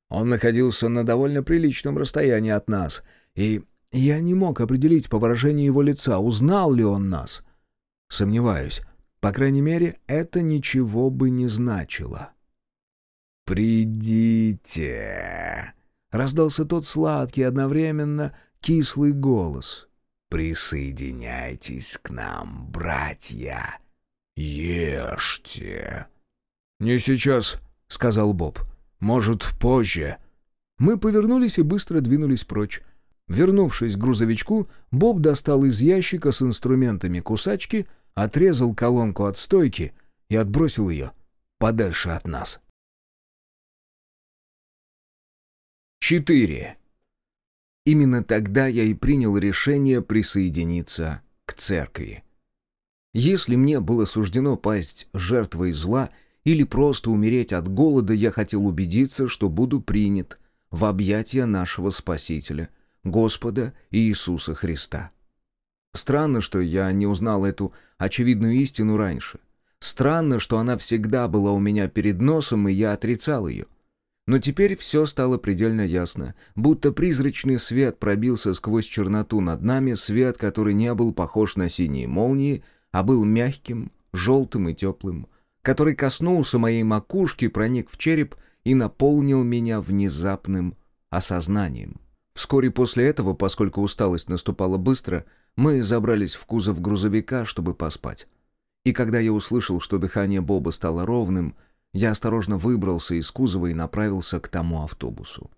Он находился на довольно приличном расстоянии от нас, и я не мог определить по выражению его лица, узнал ли он нас. Сомневаюсь. По крайней мере, это ничего бы не значило. «Придите!» — раздался тот сладкий, одновременно кислый голос. «Присоединяйтесь к нам, братья!» «Ешьте!» «Не сейчас», — сказал Боб. «Может, позже». Мы повернулись и быстро двинулись прочь. Вернувшись к грузовичку, Боб достал из ящика с инструментами кусачки, отрезал колонку от стойки и отбросил ее подальше от нас. 4. Именно тогда я и принял решение присоединиться к церкви. Если мне было суждено пасть жертвой зла или просто умереть от голода, я хотел убедиться, что буду принят в объятия нашего Спасителя, Господа Иисуса Христа. Странно, что я не узнал эту очевидную истину раньше. Странно, что она всегда была у меня перед носом, и я отрицал ее. Но теперь все стало предельно ясно, будто призрачный свет пробился сквозь черноту над нами, свет, который не был похож на синие молнии, а был мягким, желтым и теплым, который коснулся моей макушки, проник в череп и наполнил меня внезапным осознанием. Вскоре после этого, поскольку усталость наступала быстро, мы забрались в кузов грузовика, чтобы поспать. И когда я услышал, что дыхание Боба стало ровным, я осторожно выбрался из кузова и направился к тому автобусу.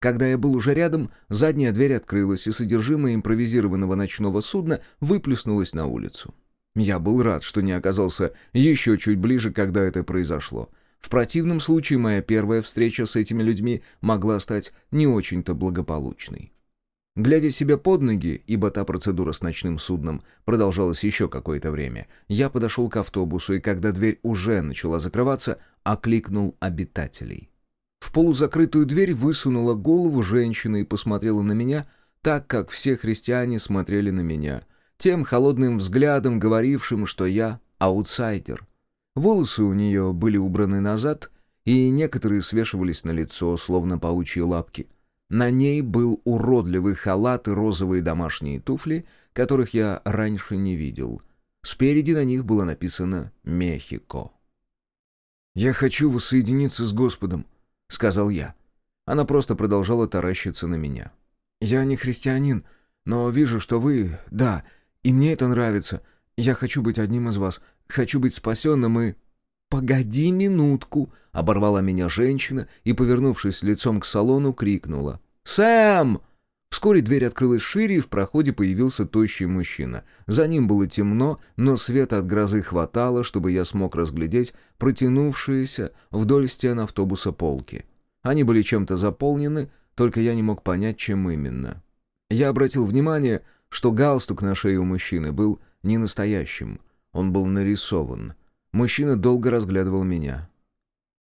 Когда я был уже рядом, задняя дверь открылась, и содержимое импровизированного ночного судна выплеснулось на улицу. Я был рад, что не оказался еще чуть ближе, когда это произошло. В противном случае моя первая встреча с этими людьми могла стать не очень-то благополучной. Глядя себе под ноги, ибо та процедура с ночным судном продолжалась еще какое-то время, я подошел к автобусу, и когда дверь уже начала закрываться, окликнул обитателей. В полузакрытую дверь высунула голову женщина и посмотрела на меня так, как все христиане смотрели на меня, тем холодным взглядом, говорившим, что я аутсайдер. Волосы у нее были убраны назад, и некоторые свешивались на лицо, словно паучьи лапки. На ней был уродливый халат и розовые домашние туфли, которых я раньше не видел. Спереди на них было написано «Мехико». «Я хочу воссоединиться с Господом», — сказал я. Она просто продолжала таращиться на меня. «Я не христианин, но вижу, что вы... Да, и мне это нравится. Я хочу быть одним из вас. Хочу быть спасенным и...» «Погоди минутку!» — оборвала меня женщина и, повернувшись лицом к салону, крикнула. «Сэм!» Вскоре дверь открылась шире, и в проходе появился тощий мужчина. За ним было темно, но света от грозы хватало, чтобы я смог разглядеть протянувшиеся вдоль стен автобуса полки. Они были чем-то заполнены, только я не мог понять, чем именно. Я обратил внимание, что галстук на шее у мужчины был не настоящим. Он был нарисован. Мужчина долго разглядывал меня.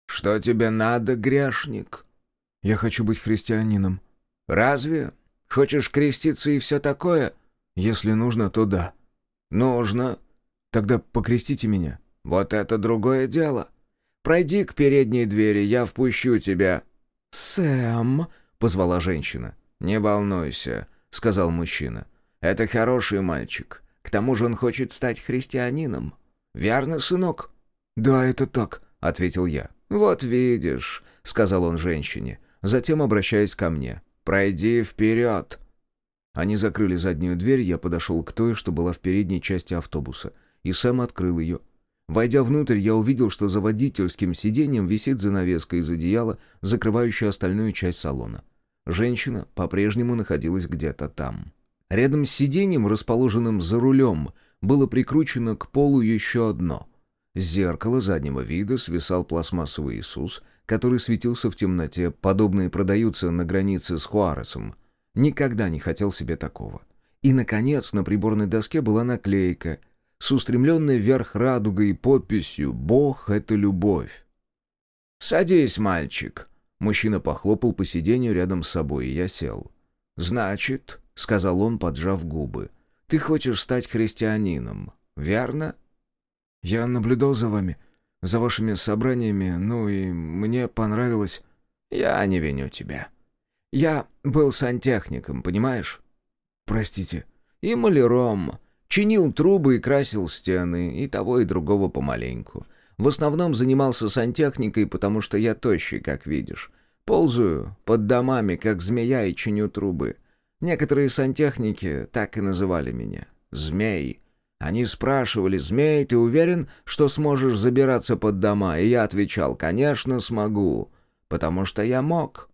«Что тебе надо, грешник?» «Я хочу быть христианином». «Разве? Хочешь креститься и все такое?» «Если нужно, то да». «Нужно». «Тогда покрестите меня». «Вот это другое дело. Пройди к передней двери, я впущу тебя». «Сэм», — позвала женщина. «Не волнуйся», — сказал мужчина. «Это хороший мальчик. К тому же он хочет стать христианином. Верно, сынок?» «Да, это так», — ответил я. «Вот видишь», — сказал он женщине, затем обращаясь ко мне. «Пройди вперед!» Они закрыли заднюю дверь, я подошел к той, что была в передней части автобуса, и сам открыл ее. Войдя внутрь, я увидел, что за водительским сиденьем висит занавеска из одеяла, закрывающая остальную часть салона. Женщина по-прежнему находилась где-то там. Рядом с сиденьем, расположенным за рулем, было прикручено к полу еще одно. С зеркала заднего вида свисал пластмассовый Иисус, который светился в темноте, подобные продаются на границе с Хуаресом. Никогда не хотел себе такого. И, наконец, на приборной доске была наклейка с устремленной вверх радугой и подписью «Бог — это любовь». «Садись, мальчик». Мужчина похлопал по сиденью рядом с собой, и я сел. «Значит», — сказал он, поджав губы, — «ты хочешь стать христианином, верно?» «Я наблюдал за вами», за вашими собраниями, ну и мне понравилось...» «Я не виню тебя. Я был сантехником, понимаешь?» «Простите». «И маляром. Чинил трубы и красил стены, и того, и другого помаленьку. В основном занимался сантехникой, потому что я тощий, как видишь. Ползаю под домами, как змея, и чиню трубы. Некоторые сантехники так и называли меня. Змей. Они спрашивали, «Змей, ты уверен, что сможешь забираться под дома?» И я отвечал, «Конечно смогу, потому что я мог».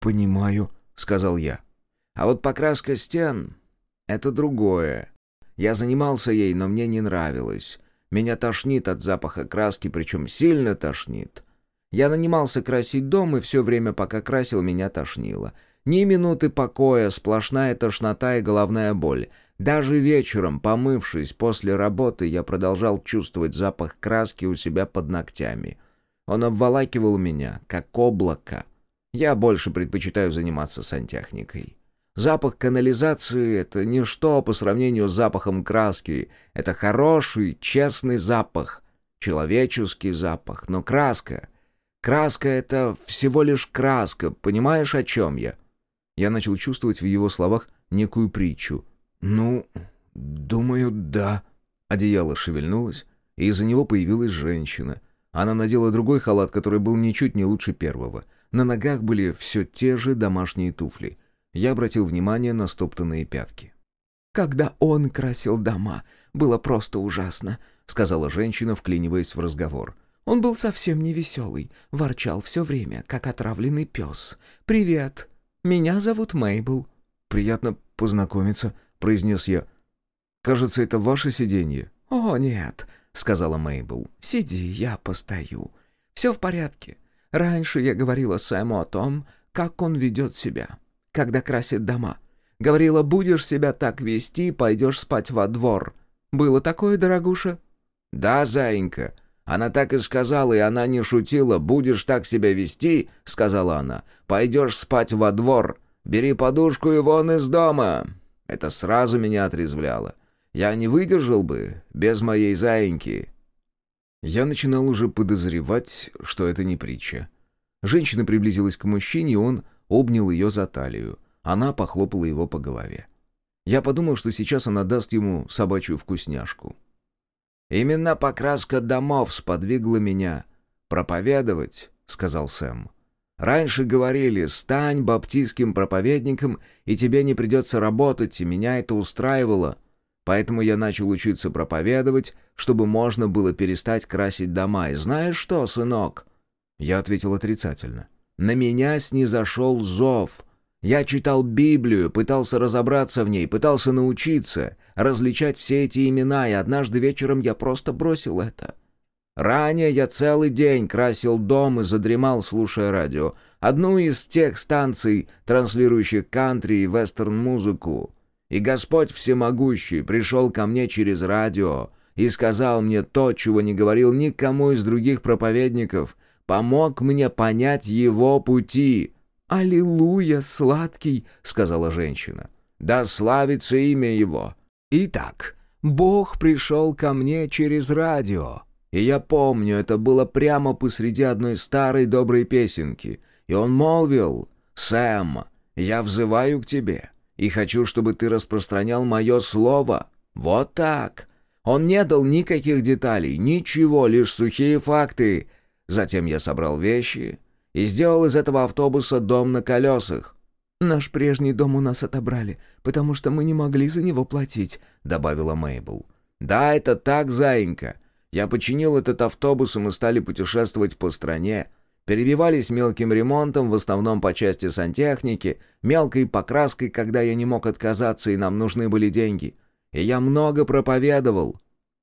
«Понимаю», — сказал я. «А вот покраска стен — это другое. Я занимался ей, но мне не нравилось. Меня тошнит от запаха краски, причем сильно тошнит. Я нанимался красить дом, и все время, пока красил, меня тошнило. Ни минуты покоя, сплошная тошнота и головная боль. Даже вечером, помывшись после работы, я продолжал чувствовать запах краски у себя под ногтями. Он обволакивал меня, как облако. Я больше предпочитаю заниматься сантехникой. Запах канализации — это ничто по сравнению с запахом краски. Это хороший, честный запах, человеческий запах. Но краска... Краска — это всего лишь краска, понимаешь, о чем я? Я начал чувствовать в его словах некую притчу — «Ну, думаю, да». Одеяло шевельнулось, и из-за него появилась женщина. Она надела другой халат, который был ничуть не лучше первого. На ногах были все те же домашние туфли. Я обратил внимание на стоптанные пятки. «Когда он красил дома, было просто ужасно», — сказала женщина, вклиниваясь в разговор. «Он был совсем не веселый, ворчал все время, как отравленный пес. Привет, меня зовут Мейбл». «Приятно познакомиться», произнес я. «Кажется, это ваше сиденье». «О, нет», — сказала Мейбл. «Сиди, я постою. Все в порядке. Раньше я говорила Сэму о том, как он ведет себя, когда красит дома. Говорила, будешь себя так вести, пойдешь спать во двор. Было такое, дорогуша?» «Да, заинька. Она так и сказала, и она не шутила. Будешь так себя вести, — сказала она, — пойдешь спать во двор. Бери подушку и вон из дома. Это сразу меня отрезвляло. Я не выдержал бы без моей заиньки. Я начинал уже подозревать, что это не притча. Женщина приблизилась к мужчине, и он обнял ее за талию. Она похлопала его по голове. Я подумал, что сейчас она даст ему собачью вкусняшку. «Именно покраска домов сподвигла меня проповедовать», — сказал Сэм. «Раньше говорили, стань баптистским проповедником, и тебе не придется работать, и меня это устраивало. Поэтому я начал учиться проповедовать, чтобы можно было перестать красить дома. И знаешь что, сынок?» Я ответил отрицательно. «На меня снизошел зов». Я читал Библию, пытался разобраться в ней, пытался научиться, различать все эти имена, и однажды вечером я просто бросил это. Ранее я целый день красил дом и задремал, слушая радио. Одну из тех станций, транслирующих кантри и вестерн-музыку. И Господь Всемогущий пришел ко мне через радио и сказал мне то, чего не говорил никому из других проповедников, помог мне понять его пути». «Аллилуйя, сладкий!» — сказала женщина. «Да славится имя его!» Итак, Бог пришел ко мне через радио. И я помню, это было прямо посреди одной старой доброй песенки. И он молвил, «Сэм, я взываю к тебе, и хочу, чтобы ты распространял мое слово». Вот так. Он не дал никаких деталей, ничего, лишь сухие факты. Затем я собрал вещи и сделал из этого автобуса дом на колесах. «Наш прежний дом у нас отобрали, потому что мы не могли за него платить», — добавила Мейбл. «Да, это так, заинька. Я починил этот автобус, и мы стали путешествовать по стране. Перебивались мелким ремонтом, в основном по части сантехники, мелкой покраской, когда я не мог отказаться, и нам нужны были деньги. И я много проповедовал.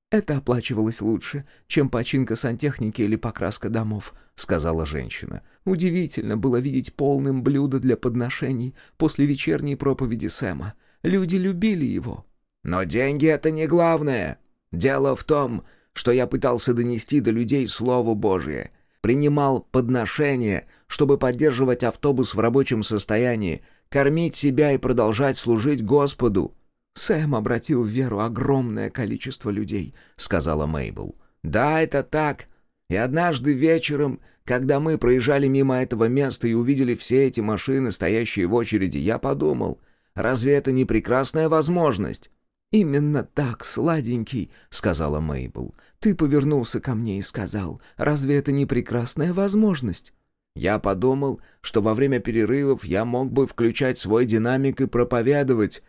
«Это оплачивалось лучше, чем починка сантехники или покраска домов», — сказала женщина. «Удивительно было видеть полным блюдо для подношений после вечерней проповеди Сэма. Люди любили его». «Но деньги — это не главное. Дело в том, что я пытался донести до людей Слово Божие, принимал подношения, чтобы поддерживать автобус в рабочем состоянии, кормить себя и продолжать служить Господу». «Сэм обратил в веру огромное количество людей», — сказала Мейбл. «Да, это так. И однажды вечером, когда мы проезжали мимо этого места и увидели все эти машины, стоящие в очереди, я подумал, разве это не прекрасная возможность?» «Именно так, сладенький», — сказала Мейбл. «Ты повернулся ко мне и сказал, разве это не прекрасная возможность?» Я подумал, что во время перерывов я мог бы включать свой динамик и проповедовать,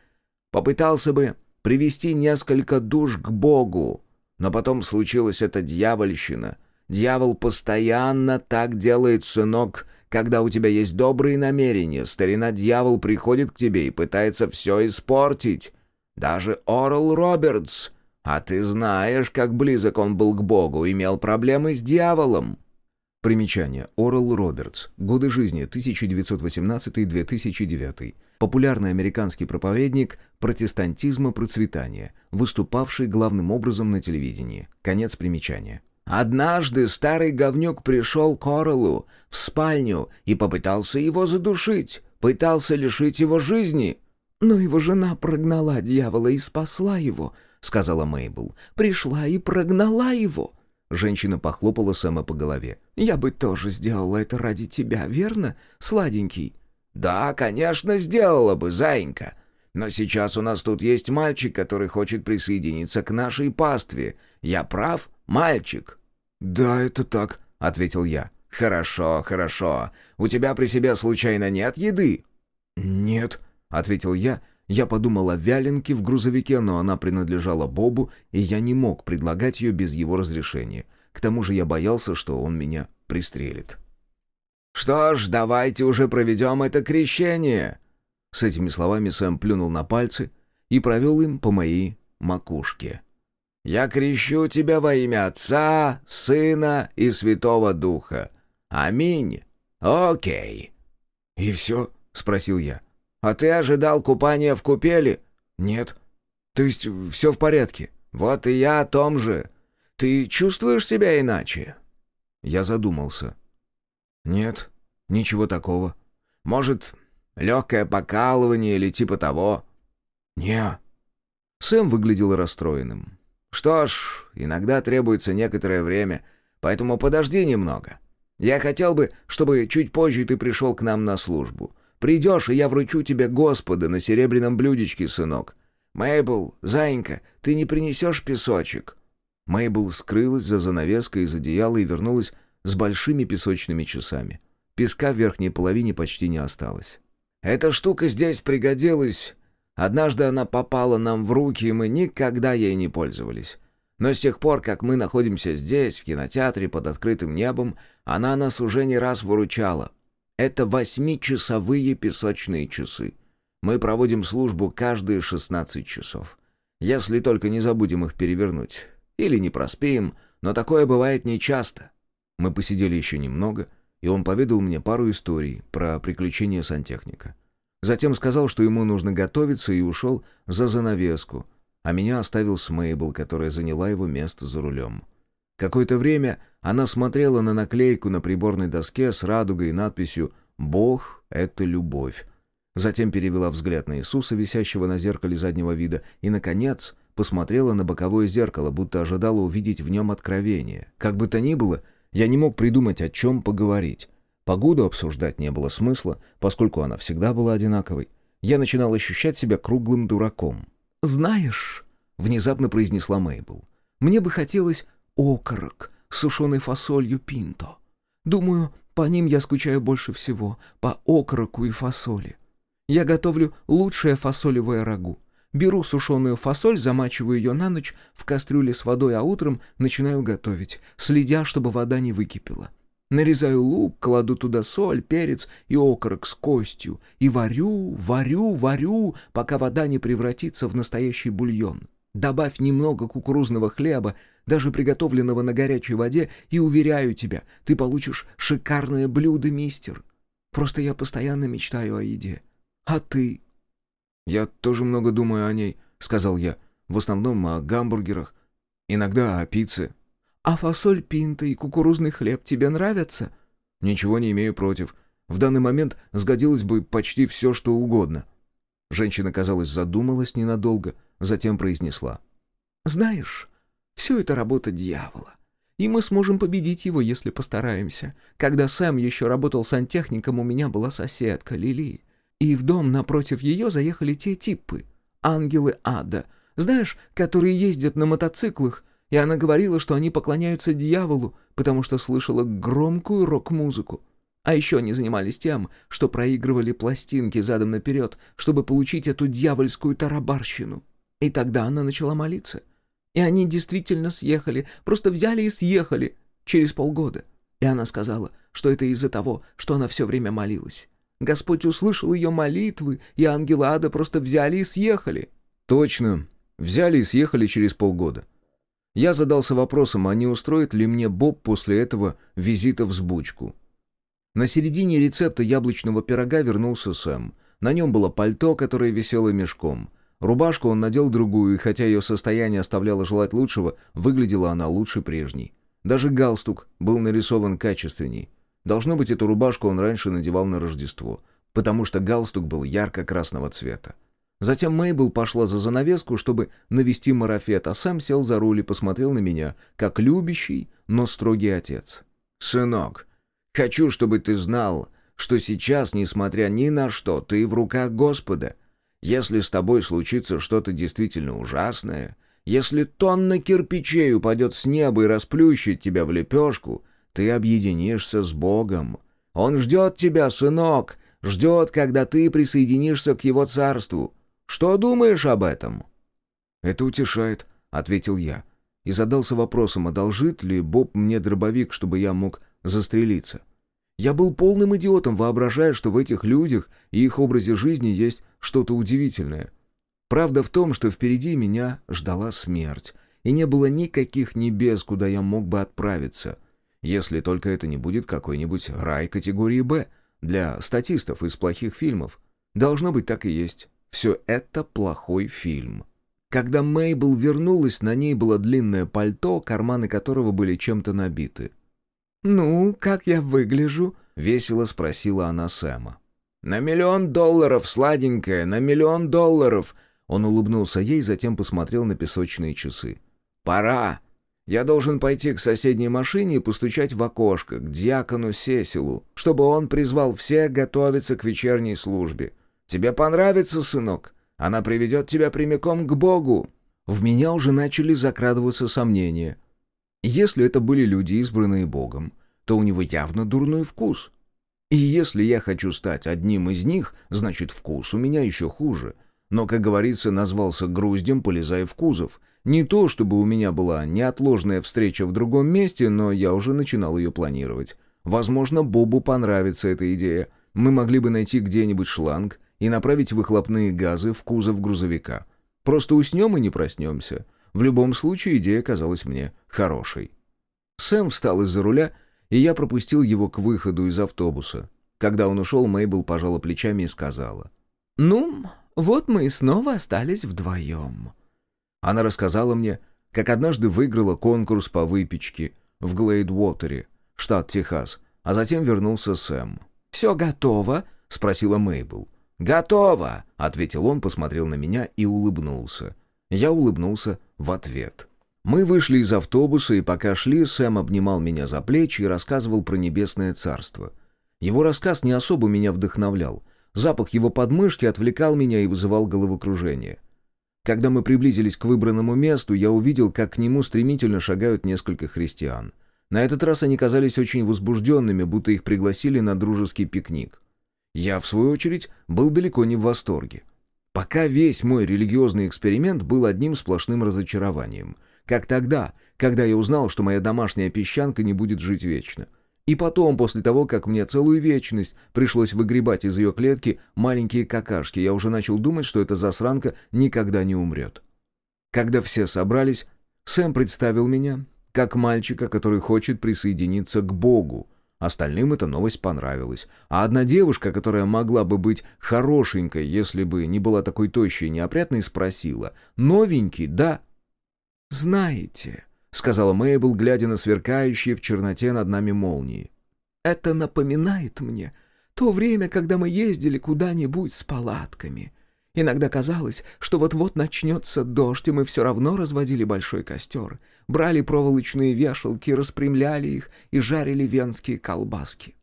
Попытался бы привести несколько душ к Богу, но потом случилась эта дьявольщина. Дьявол постоянно так делает, сынок, когда у тебя есть добрые намерения. Старина дьявол приходит к тебе и пытается все испортить. Даже Орл Робертс, а ты знаешь, как близок он был к Богу, имел проблемы с дьяволом. Примечание. Орл Робертс. Годы жизни 1918-2009. Популярный американский проповедник протестантизма процветания, выступавший главным образом на телевидении. Конец примечания. Однажды старый говнюк пришел к Орлу в спальню и попытался его задушить, пытался лишить его жизни. «Но его жена прогнала дьявола и спасла его», — сказала Мейбл. «Пришла и прогнала его». Женщина похлопала Сэма по голове. «Я бы тоже сделала это ради тебя, верно, сладенький?» «Да, конечно, сделала бы, зайенька. Но сейчас у нас тут есть мальчик, который хочет присоединиться к нашей пастве. Я прав, мальчик?» «Да, это так», — ответил я. «Хорошо, хорошо. У тебя при себе случайно нет еды?» «Нет», — ответил я, я подумал о вяленке в грузовике, но она принадлежала Бобу, и я не мог предлагать ее без его разрешения. К тому же я боялся, что он меня пристрелит. «Что ж, давайте уже проведем это крещение!» С этими словами Сэм плюнул на пальцы и провел им по моей макушке. «Я крещу тебя во имя Отца, Сына и Святого Духа. Аминь. Окей». «И все?» — спросил я. А ты ожидал купания в купели?» «Нет. То есть все в порядке?» «Вот и я о том же. Ты чувствуешь себя иначе?» Я задумался. «Нет, ничего такого. Может, легкое покалывание или типа того?» «Не». Сэм выглядел расстроенным. «Что ж, иногда требуется некоторое время, поэтому подожди немного. Я хотел бы, чтобы чуть позже ты пришел к нам на службу. Придешь, и я вручу тебе Господа на серебряном блюдечке, сынок. Мейбл, зайенька, ты не принесешь песочек?» Мейбл скрылась за занавеской из одеяла и вернулась с большими песочными часами. Песка в верхней половине почти не осталось. «Эта штука здесь пригодилась. Однажды она попала нам в руки, и мы никогда ей не пользовались. Но с тех пор, как мы находимся здесь, в кинотеатре под открытым небом, она нас уже не раз выручала. Это восьмичасовые песочные часы. Мы проводим службу каждые 16 часов. Если только не забудем их перевернуть. Или не проспеем, но такое бывает нечасто. Мы посидели еще немного, и он поведал мне пару историй про приключения сантехника. Затем сказал, что ему нужно готовиться, и ушел за занавеску, а меня оставил с Мейбл, которая заняла его место за рулем. Какое-то время она смотрела на наклейку на приборной доске с радугой и надписью «Бог — это любовь». Затем перевела взгляд на Иисуса, висящего на зеркале заднего вида, и, наконец, посмотрела на боковое зеркало, будто ожидала увидеть в нем откровение. Как бы то ни было, я не мог придумать, о чем поговорить. Погоду обсуждать не было смысла, поскольку она всегда была одинаковой. Я начинал ощущать себя круглым дураком. «Знаешь», — внезапно произнесла Мейбл, — «мне бы хотелось окорок с сушеной фасолью пинто. Думаю, по ним я скучаю больше всего, по окороку и фасоли. Я готовлю лучшее фасолевое рагу. Беру сушеную фасоль, замачиваю ее на ночь в кастрюле с водой, а утром начинаю готовить, следя, чтобы вода не выкипела. Нарезаю лук, кладу туда соль, перец и окорок с костью. И варю, варю, варю, пока вода не превратится в настоящий бульон. Добавь немного кукурузного хлеба, даже приготовленного на горячей воде, и, уверяю тебя, ты получишь шикарное блюдо, мистер. Просто я постоянно мечтаю о еде. А ты?» «Я тоже много думаю о ней», — сказал я. «В основном о гамбургерах, иногда о пицце». «А фасоль пинта и кукурузный хлеб тебе нравятся?» «Ничего не имею против. В данный момент сгодилось бы почти все, что угодно». Женщина, казалось, задумалась ненадолго, затем произнесла. «Знаешь, все это работа дьявола. И мы сможем победить его, если постараемся. Когда Сэм еще работал сантехником, у меня была соседка, Лили. И в дом напротив ее заехали те типы, ангелы ада, знаешь, которые ездят на мотоциклах, и она говорила, что они поклоняются дьяволу, потому что слышала громкую рок-музыку. А еще они занимались тем, что проигрывали пластинки задом наперед, чтобы получить эту дьявольскую тарабарщину. И тогда она начала молиться. И они действительно съехали, просто взяли и съехали через полгода. И она сказала, что это из-за того, что она все время молилась. Господь услышал ее молитвы, и ангелы ада просто взяли и съехали». «Точно. Взяли и съехали через полгода». Я задался вопросом, а не устроит ли мне Боб после этого визита в сбучку. На середине рецепта яблочного пирога вернулся Сэм. На нем было пальто, которое висело мешком. Рубашку он надел другую, и хотя ее состояние оставляло желать лучшего, выглядела она лучше прежней. Даже галстук был нарисован качественней. Должно быть, эту рубашку он раньше надевал на Рождество, потому что галстук был ярко-красного цвета. Затем Мейбл пошла за занавеску, чтобы навести марафет, а сам сел за руль и посмотрел на меня, как любящий, но строгий отец. «Сынок, хочу, чтобы ты знал, что сейчас, несмотря ни на что, ты в руках Господа. Если с тобой случится что-то действительно ужасное, если тонна кирпичей упадет с неба и расплющит тебя в лепешку, ты объединишься с Богом. Он ждет тебя, сынок, ждет, когда ты присоединишься к его царству. Что думаешь об этом?» «Это утешает», — ответил я. И задался вопросом, одолжит ли Боб мне дробовик, чтобы я мог застрелиться. Я был полным идиотом, воображая, что в этих людях и их образе жизни есть что-то удивительное. Правда в том, что впереди меня ждала смерть, и не было никаких небес, куда я мог бы отправиться — если только это не будет какой-нибудь рай категории «Б» для статистов из плохих фильмов. Должно быть так и есть. Все это плохой фильм. Когда Мейбл вернулась, на ней было длинное пальто, карманы которого были чем-то набиты. «Ну, как я выгляжу?» — весело спросила она Сэма. «На миллион долларов, сладенькая, на миллион долларов!» Он улыбнулся ей, затем посмотрел на песочные часы. «Пора! Я должен пойти к соседней машине и постучать в окошко, к дьякону Сесилу, чтобы он призвал всех готовиться к вечерней службе. Тебе понравится, сынок? Она приведет тебя прямиком к Богу». В меня уже начали закрадываться сомнения. Если это были люди, избранные Богом, то у него явно дурной вкус. И если я хочу стать одним из них, значит, вкус у меня еще хуже. Но, как говорится, назвался груздем, полезая в кузов. Не то, чтобы у меня была неотложная встреча в другом месте, но я уже начинал ее планировать. Возможно, Бобу понравится эта идея. Мы могли бы найти где-нибудь шланг и направить выхлопные газы в кузов грузовика. Просто уснем и не проснемся. В любом случае, идея казалась мне хорошей. Сэм встал из-за руля, и я пропустил его к выходу из автобуса. Когда он ушел, Мейбл пожала плечами и сказала. «Ну, вот мы и снова остались вдвоем». Она рассказала мне, как однажды выиграла конкурс по выпечке в Глейдвотере, штат Техас, а затем вернулся Сэм. «Все готово?» — спросила Мейбл. «Готово!» — ответил он, посмотрел на меня и улыбнулся. Я улыбнулся в ответ. Мы вышли из автобуса, и пока шли, Сэм обнимал меня за плечи и рассказывал про небесное царство. Его рассказ не особо меня вдохновлял. Запах его подмышки отвлекал меня и вызывал головокружение. Когда мы приблизились к выбранному месту, я увидел, как к нему стремительно шагают несколько христиан. На этот раз они казались очень возбужденными, будто их пригласили на дружеский пикник. Я, в свою очередь, был далеко не в восторге. Пока весь мой религиозный эксперимент был одним сплошным разочарованием. Как тогда, когда я узнал, что моя домашняя песчанка не будет жить вечно. И потом, после того, как мне целую вечность пришлось выгребать из ее клетки маленькие какашки, я уже начал думать, что эта засранка никогда не умрет. Когда все собрались, Сэм представил меня как мальчика, который хочет присоединиться к Богу. Остальным эта новость понравилась. А одна девушка, которая могла бы быть хорошенькой, если бы не была такой тощей и неопрятной, спросила «Новенький, да?» «Знаете», — сказала Мейбл, глядя на сверкающие в черноте над нами молнии. «Это напоминает мне то время, когда мы ездили куда-нибудь с палатками. Иногда казалось, что вот-вот начнется дождь, и мы все равно разводили большой костер, брали проволочные вешалки, распрямляли их и жарили венские колбаски.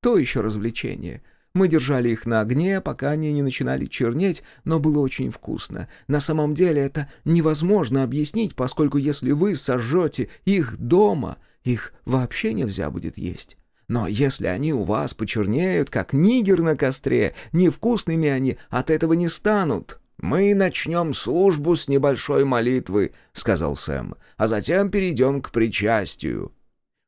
То еще развлечение — мы держали их на огне, пока они не начинали чернеть, но было очень вкусно. На самом деле это невозможно объяснить, поскольку если вы сожжете их дома, их вообще нельзя будет есть. Но если они у вас почернеют, как нигер на костре, невкусными они от этого не станут». «Мы начнем службу с небольшой молитвы», — сказал Сэм, «а затем перейдем к причастию».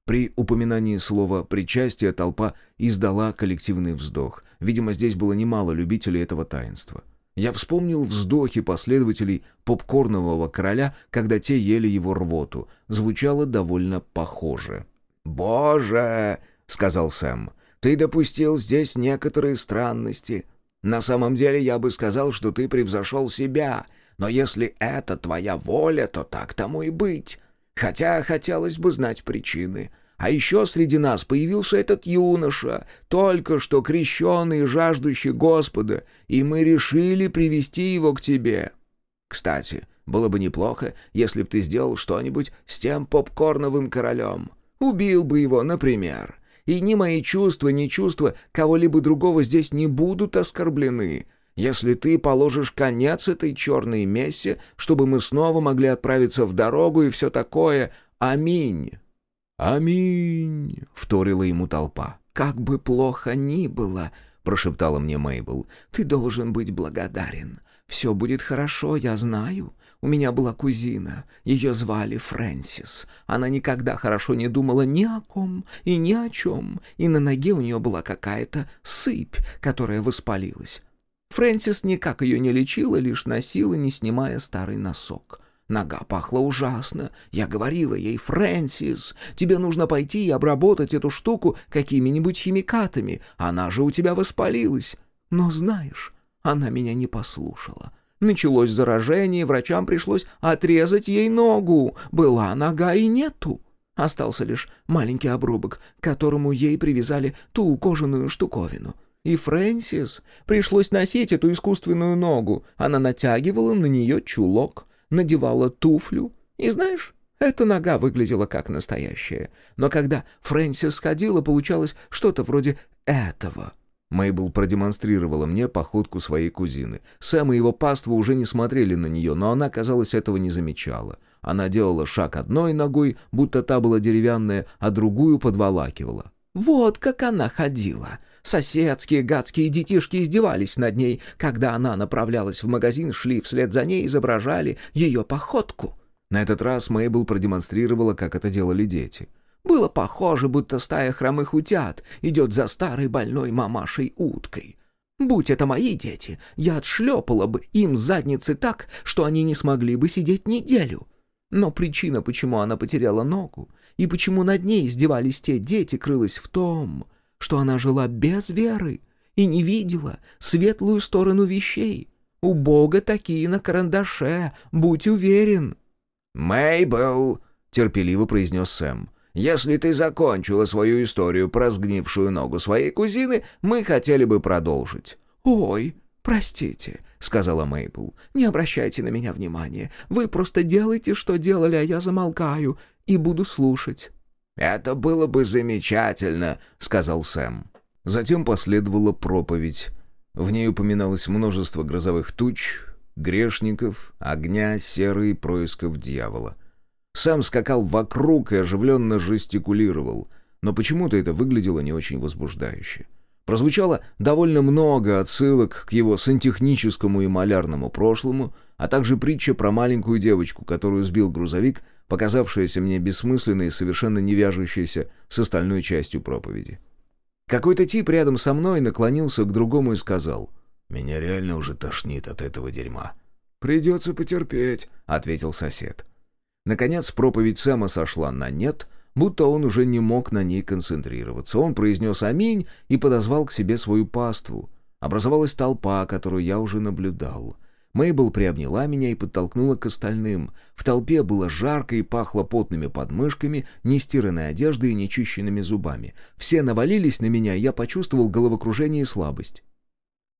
При упоминании слова «причастие» толпа издала коллективный вздох. Видимо, здесь было немало любителей этого таинства. Я вспомнил вздохи последователей попкорнового короля, когда те ели его рвоту. Звучало довольно похоже. «Боже!» — сказал Сэм. «Ты допустил здесь некоторые странности. На самом деле я бы сказал, что ты превзошел себя. Но если это твоя воля, то так тому и быть. Хотя хотелось бы знать причины. А еще среди нас появился этот юноша, только что крещенный и жаждущий Господа, и мы решили привести его к тебе. Кстати, было бы неплохо, если б ты сделал что-нибудь с тем попкорновым королем. Убил бы его, например. И ни мои чувства, ни чувства кого-либо другого здесь не будут оскорблены если ты положишь конец этой черной мессе, чтобы мы снова могли отправиться в дорогу и все такое. Аминь». «Аминь», — вторила ему толпа. «Как бы плохо ни было», — прошептала мне Мейбл, — «ты должен быть благодарен. Все будет хорошо, я знаю. У меня была кузина, ее звали Фрэнсис. Она никогда хорошо не думала ни о ком и ни о чем, и на ноге у нее была какая-то сыпь, которая воспалилась. Фрэнсис никак ее не лечила, лишь носила, не снимая старый носок. Нога пахла ужасно. Я говорила ей, «Фрэнсис, тебе нужно пойти и обработать эту штуку какими-нибудь химикатами. Она же у тебя воспалилась». Но знаешь, она меня не послушала. Началось заражение, врачам пришлось отрезать ей ногу. Была нога и нету. Остался лишь маленький обрубок, к которому ей привязали ту кожаную штуковину. И Фрэнсис пришлось носить эту искусственную ногу. Она натягивала на нее чулок, надевала туфлю. И знаешь, Эта нога выглядела как настоящая. Но когда Фрэнсис ходила, получалось что-то вроде этого. Мейбл продемонстрировала мне походку своей кузины. Сэм и его паства уже не смотрели на нее, но она, казалось, этого не замечала. Она делала шаг одной ногой, будто та была деревянная, а другую подволакивала. «Вот как она ходила!» Соседские гадские детишки издевались над ней. Когда она направлялась в магазин, шли вслед за ней, изображали ее походку. На этот раз Мейбл продемонстрировала, как это делали дети. Было похоже, будто стая хромых утят идет за старой больной мамашей-уткой. Будь это мои дети, я отшлепала бы им задницы так, что они не смогли бы сидеть неделю. Но причина, почему она потеряла ногу, и почему над ней издевались те дети, крылась в том, что она жила без веры и не видела светлую сторону вещей. У Бога такие на карандаше, будь уверен». «Мейбл», — терпеливо произнес Сэм, — «если ты закончила свою историю про сгнившую ногу своей кузины, мы хотели бы продолжить». «Ой, простите», — сказала Мейбл, — «не обращайте на меня внимания. Вы просто делайте, что делали, а я замолкаю и буду слушать». «Это было бы замечательно», — сказал Сэм. Затем последовала проповедь. В ней упоминалось множество грозовых туч, грешников, огня, серы и происков дьявола. Сэм скакал вокруг и оживленно жестикулировал, но почему-то это выглядело не очень возбуждающе. Прозвучало довольно много отсылок к его сантехническому и малярному прошлому, а также притча про маленькую девочку, которую сбил грузовик — показавшееся мне бессмысленной и совершенно не вяжущейся с остальной частью проповеди. Какой-то тип рядом со мной наклонился к другому и сказал, «Меня реально уже тошнит от этого дерьма». «Придется потерпеть», — ответил сосед. Наконец проповедь Сэма сошла на «нет», будто он уже не мог на ней концентрироваться. Он произнес «Аминь» и подозвал к себе свою паству. Образовалась толпа, которую я уже наблюдал. Мейбл приобняла меня и подтолкнула к остальным. В толпе было жарко и пахло потными подмышками, нестиранной одеждой и нечищенными зубами. Все навалились на меня, и я почувствовал головокружение и слабость.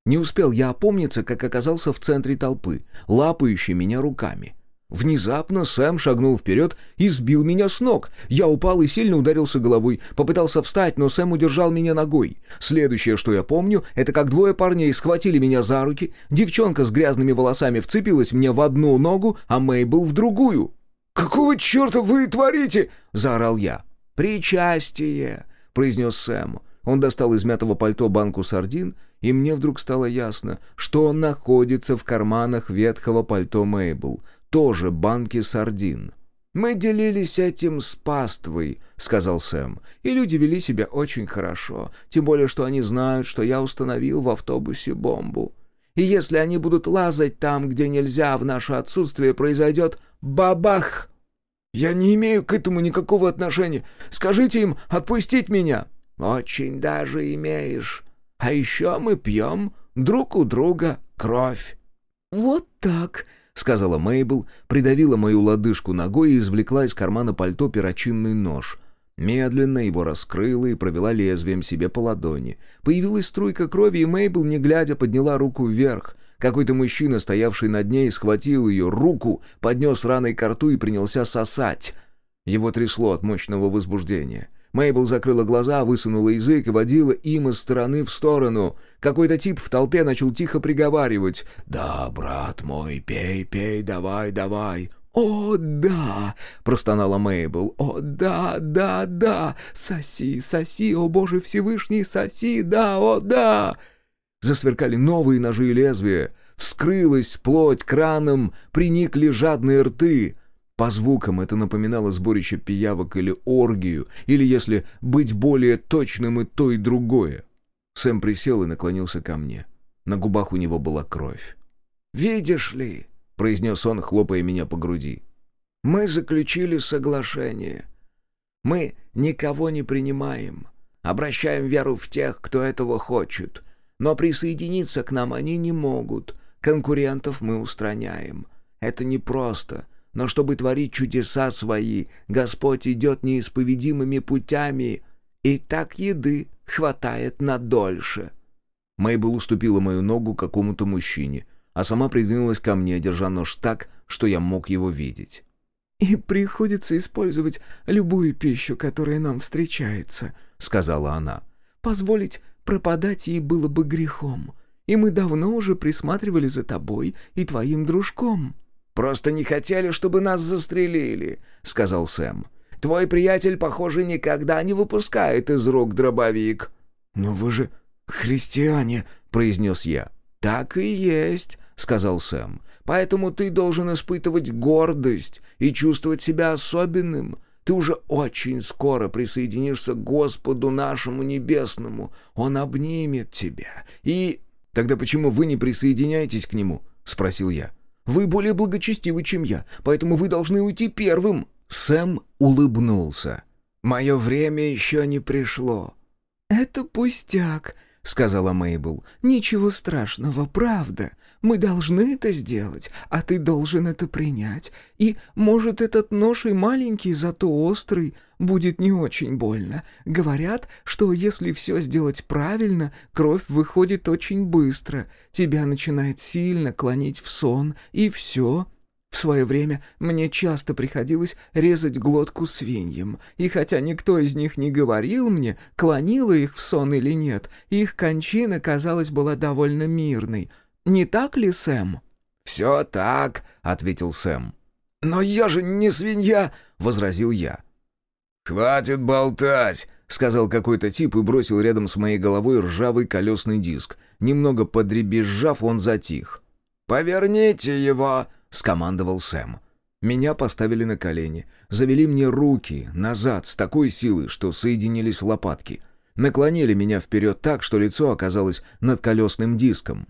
Не успел я опомниться, как оказался в центре толпы, лапающей меня руками. Внезапно Сэм шагнул вперед и сбил меня с ног. Я упал и сильно ударился головой. Попытался встать, но Сэм удержал меня ногой. Следующее, что я помню, это как двое парней схватили меня за руки. Девчонка с грязными волосами вцепилась мне в одну ногу, а Мейбл в другую. «Какого черта вы творите?» — заорал я. «Причастие», — произнес Сэм. Он достал из мятого пальто банку сардин, и мне вдруг стало ясно, что он находится в карманах ветхого пальто Мейбл — тоже банки сардин. «Мы делились этим с паствой», — сказал Сэм, — «и люди вели себя очень хорошо, тем более, что они знают, что я установил в автобусе бомбу. И если они будут лазать там, где нельзя, в наше отсутствие произойдет бабах!» «Я не имею к этому никакого отношения. Скажите им отпустить меня». «Очень даже имеешь. А еще мы пьем друг у друга кровь». «Вот так», — сказала Мейбл, придавила мою лодыжку ногой и извлекла из кармана пальто перочинный нож. Медленно его раскрыла и провела лезвием себе по ладони. Появилась струйка крови, и Мейбл, не глядя, подняла руку вверх. Какой-то мужчина, стоявший над ней, схватил ее руку, поднес раной к рту и принялся сосать. Его трясло от мощного возбуждения. Мейбл закрыла глаза, высунула язык и водила им из стороны в сторону. Какой-то тип в толпе начал тихо приговаривать. «Да, брат мой, пей, пей, давай, давай». «О, да!» — простонала Мейбл. «О, да, да, да! Соси, соси, о Боже Всевышний, соси, да, о, да!» Засверкали новые ножи и лезвия. Вскрылась плоть краном, приникли жадные рты. По звукам это напоминало сборище пиявок или оргию, или, если быть более точным, и то, и другое. Сэм присел и наклонился ко мне. На губах у него была кровь. «Видишь ли», — произнес он, хлопая меня по груди, — «мы заключили соглашение. Мы никого не принимаем, обращаем веру в тех, кто этого хочет, но присоединиться к нам они не могут, конкурентов мы устраняем. Это непросто» но чтобы творить чудеса свои, Господь идет неисповедимыми путями, и так еды хватает на дольше». Мейбл уступила мою ногу какому-то мужчине, а сама придвинулась ко мне, держа нож так, что я мог его видеть. «И приходится использовать любую пищу, которая нам встречается», — сказала она. «Позволить пропадать ей было бы грехом, и мы давно уже присматривали за тобой и твоим дружком». «Просто не хотели, чтобы нас застрелили», — сказал Сэм. «Твой приятель, похоже, никогда не выпускает из рук дробовик». «Но вы же христиане», — произнес я. «Так и есть», — сказал Сэм. «Поэтому ты должен испытывать гордость и чувствовать себя особенным. Ты уже очень скоро присоединишься к Господу нашему небесному. Он обнимет тебя и...» «Тогда почему вы не присоединяетесь к нему?» — спросил я. «Вы более благочестивы, чем я, поэтому вы должны уйти первым». Сэм улыбнулся. «Мое время еще не пришло». «Это пустяк», — сказала Мейбл. «Ничего страшного, правда. Мы должны это сделать, а ты должен это принять. И, может, этот нож и маленький, зато острый, будет не очень больно. Говорят, что если все сделать правильно, кровь выходит очень быстро. Тебя начинает сильно клонить в сон, и все, в свое время мне часто приходилось резать глотку свиньям, и хотя никто из них не говорил мне, клонило их в сон или нет, их кончина, казалось, была довольно мирной. Не так ли, Сэм?» «Все так», — ответил Сэм. «Но я же не свинья», — возразил я. «Хватит болтать», — сказал какой-то тип и бросил рядом с моей головой ржавый колесный диск. Немного подребезжав, он затих. «Поверните его», — скомандовал Сэм. Меня поставили на колени, завели мне руки назад с такой силой, что соединились лопатки. Наклонили меня вперед так, что лицо оказалось над колесным диском.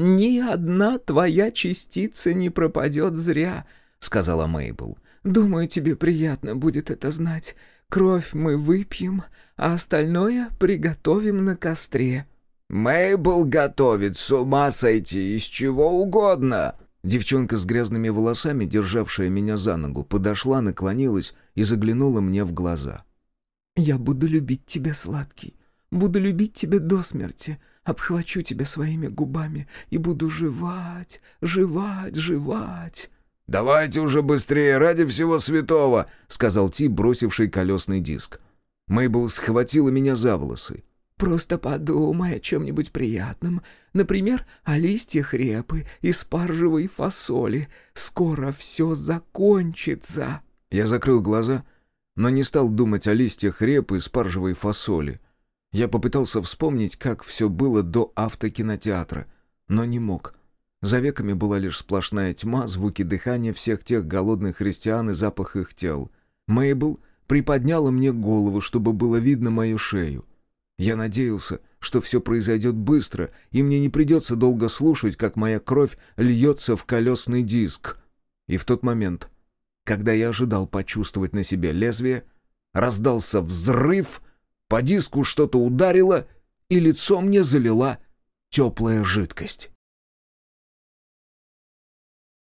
«Ни одна твоя частица не пропадет зря», — сказала Мейбл. «Думаю, тебе приятно будет это знать. Кровь мы выпьем, а остальное приготовим на костре». «Мейбл готовит с ума сойти из чего угодно», Девчонка с грязными волосами, державшая меня за ногу, подошла, наклонилась и заглянула мне в глаза. «Я буду любить тебя, сладкий, буду любить тебя до смерти, обхвачу тебя своими губами и буду жевать, жевать, жевать». «Давайте уже быстрее, ради всего святого!» — сказал Ти, бросивший колесный диск. Мейбл схватила меня за волосы. Просто подумай о чем-нибудь приятном. Например, о листьях репы и спаржевой фасоли. Скоро все закончится». Я закрыл глаза, но не стал думать о листьях репы и спаржевой фасоли. Я попытался вспомнить, как все было до автокинотеатра, но не мог. За веками была лишь сплошная тьма, звуки дыхания всех тех голодных христиан и запах их тел. Мейбл приподняла мне голову, чтобы было видно мою шею. Я надеялся, что все произойдет быстро, и мне не придется долго слушать, как моя кровь льется в колесный диск. И в тот момент, когда я ожидал почувствовать на себе лезвие, раздался взрыв, по диску что-то ударило, и лицо мне залила теплая жидкость.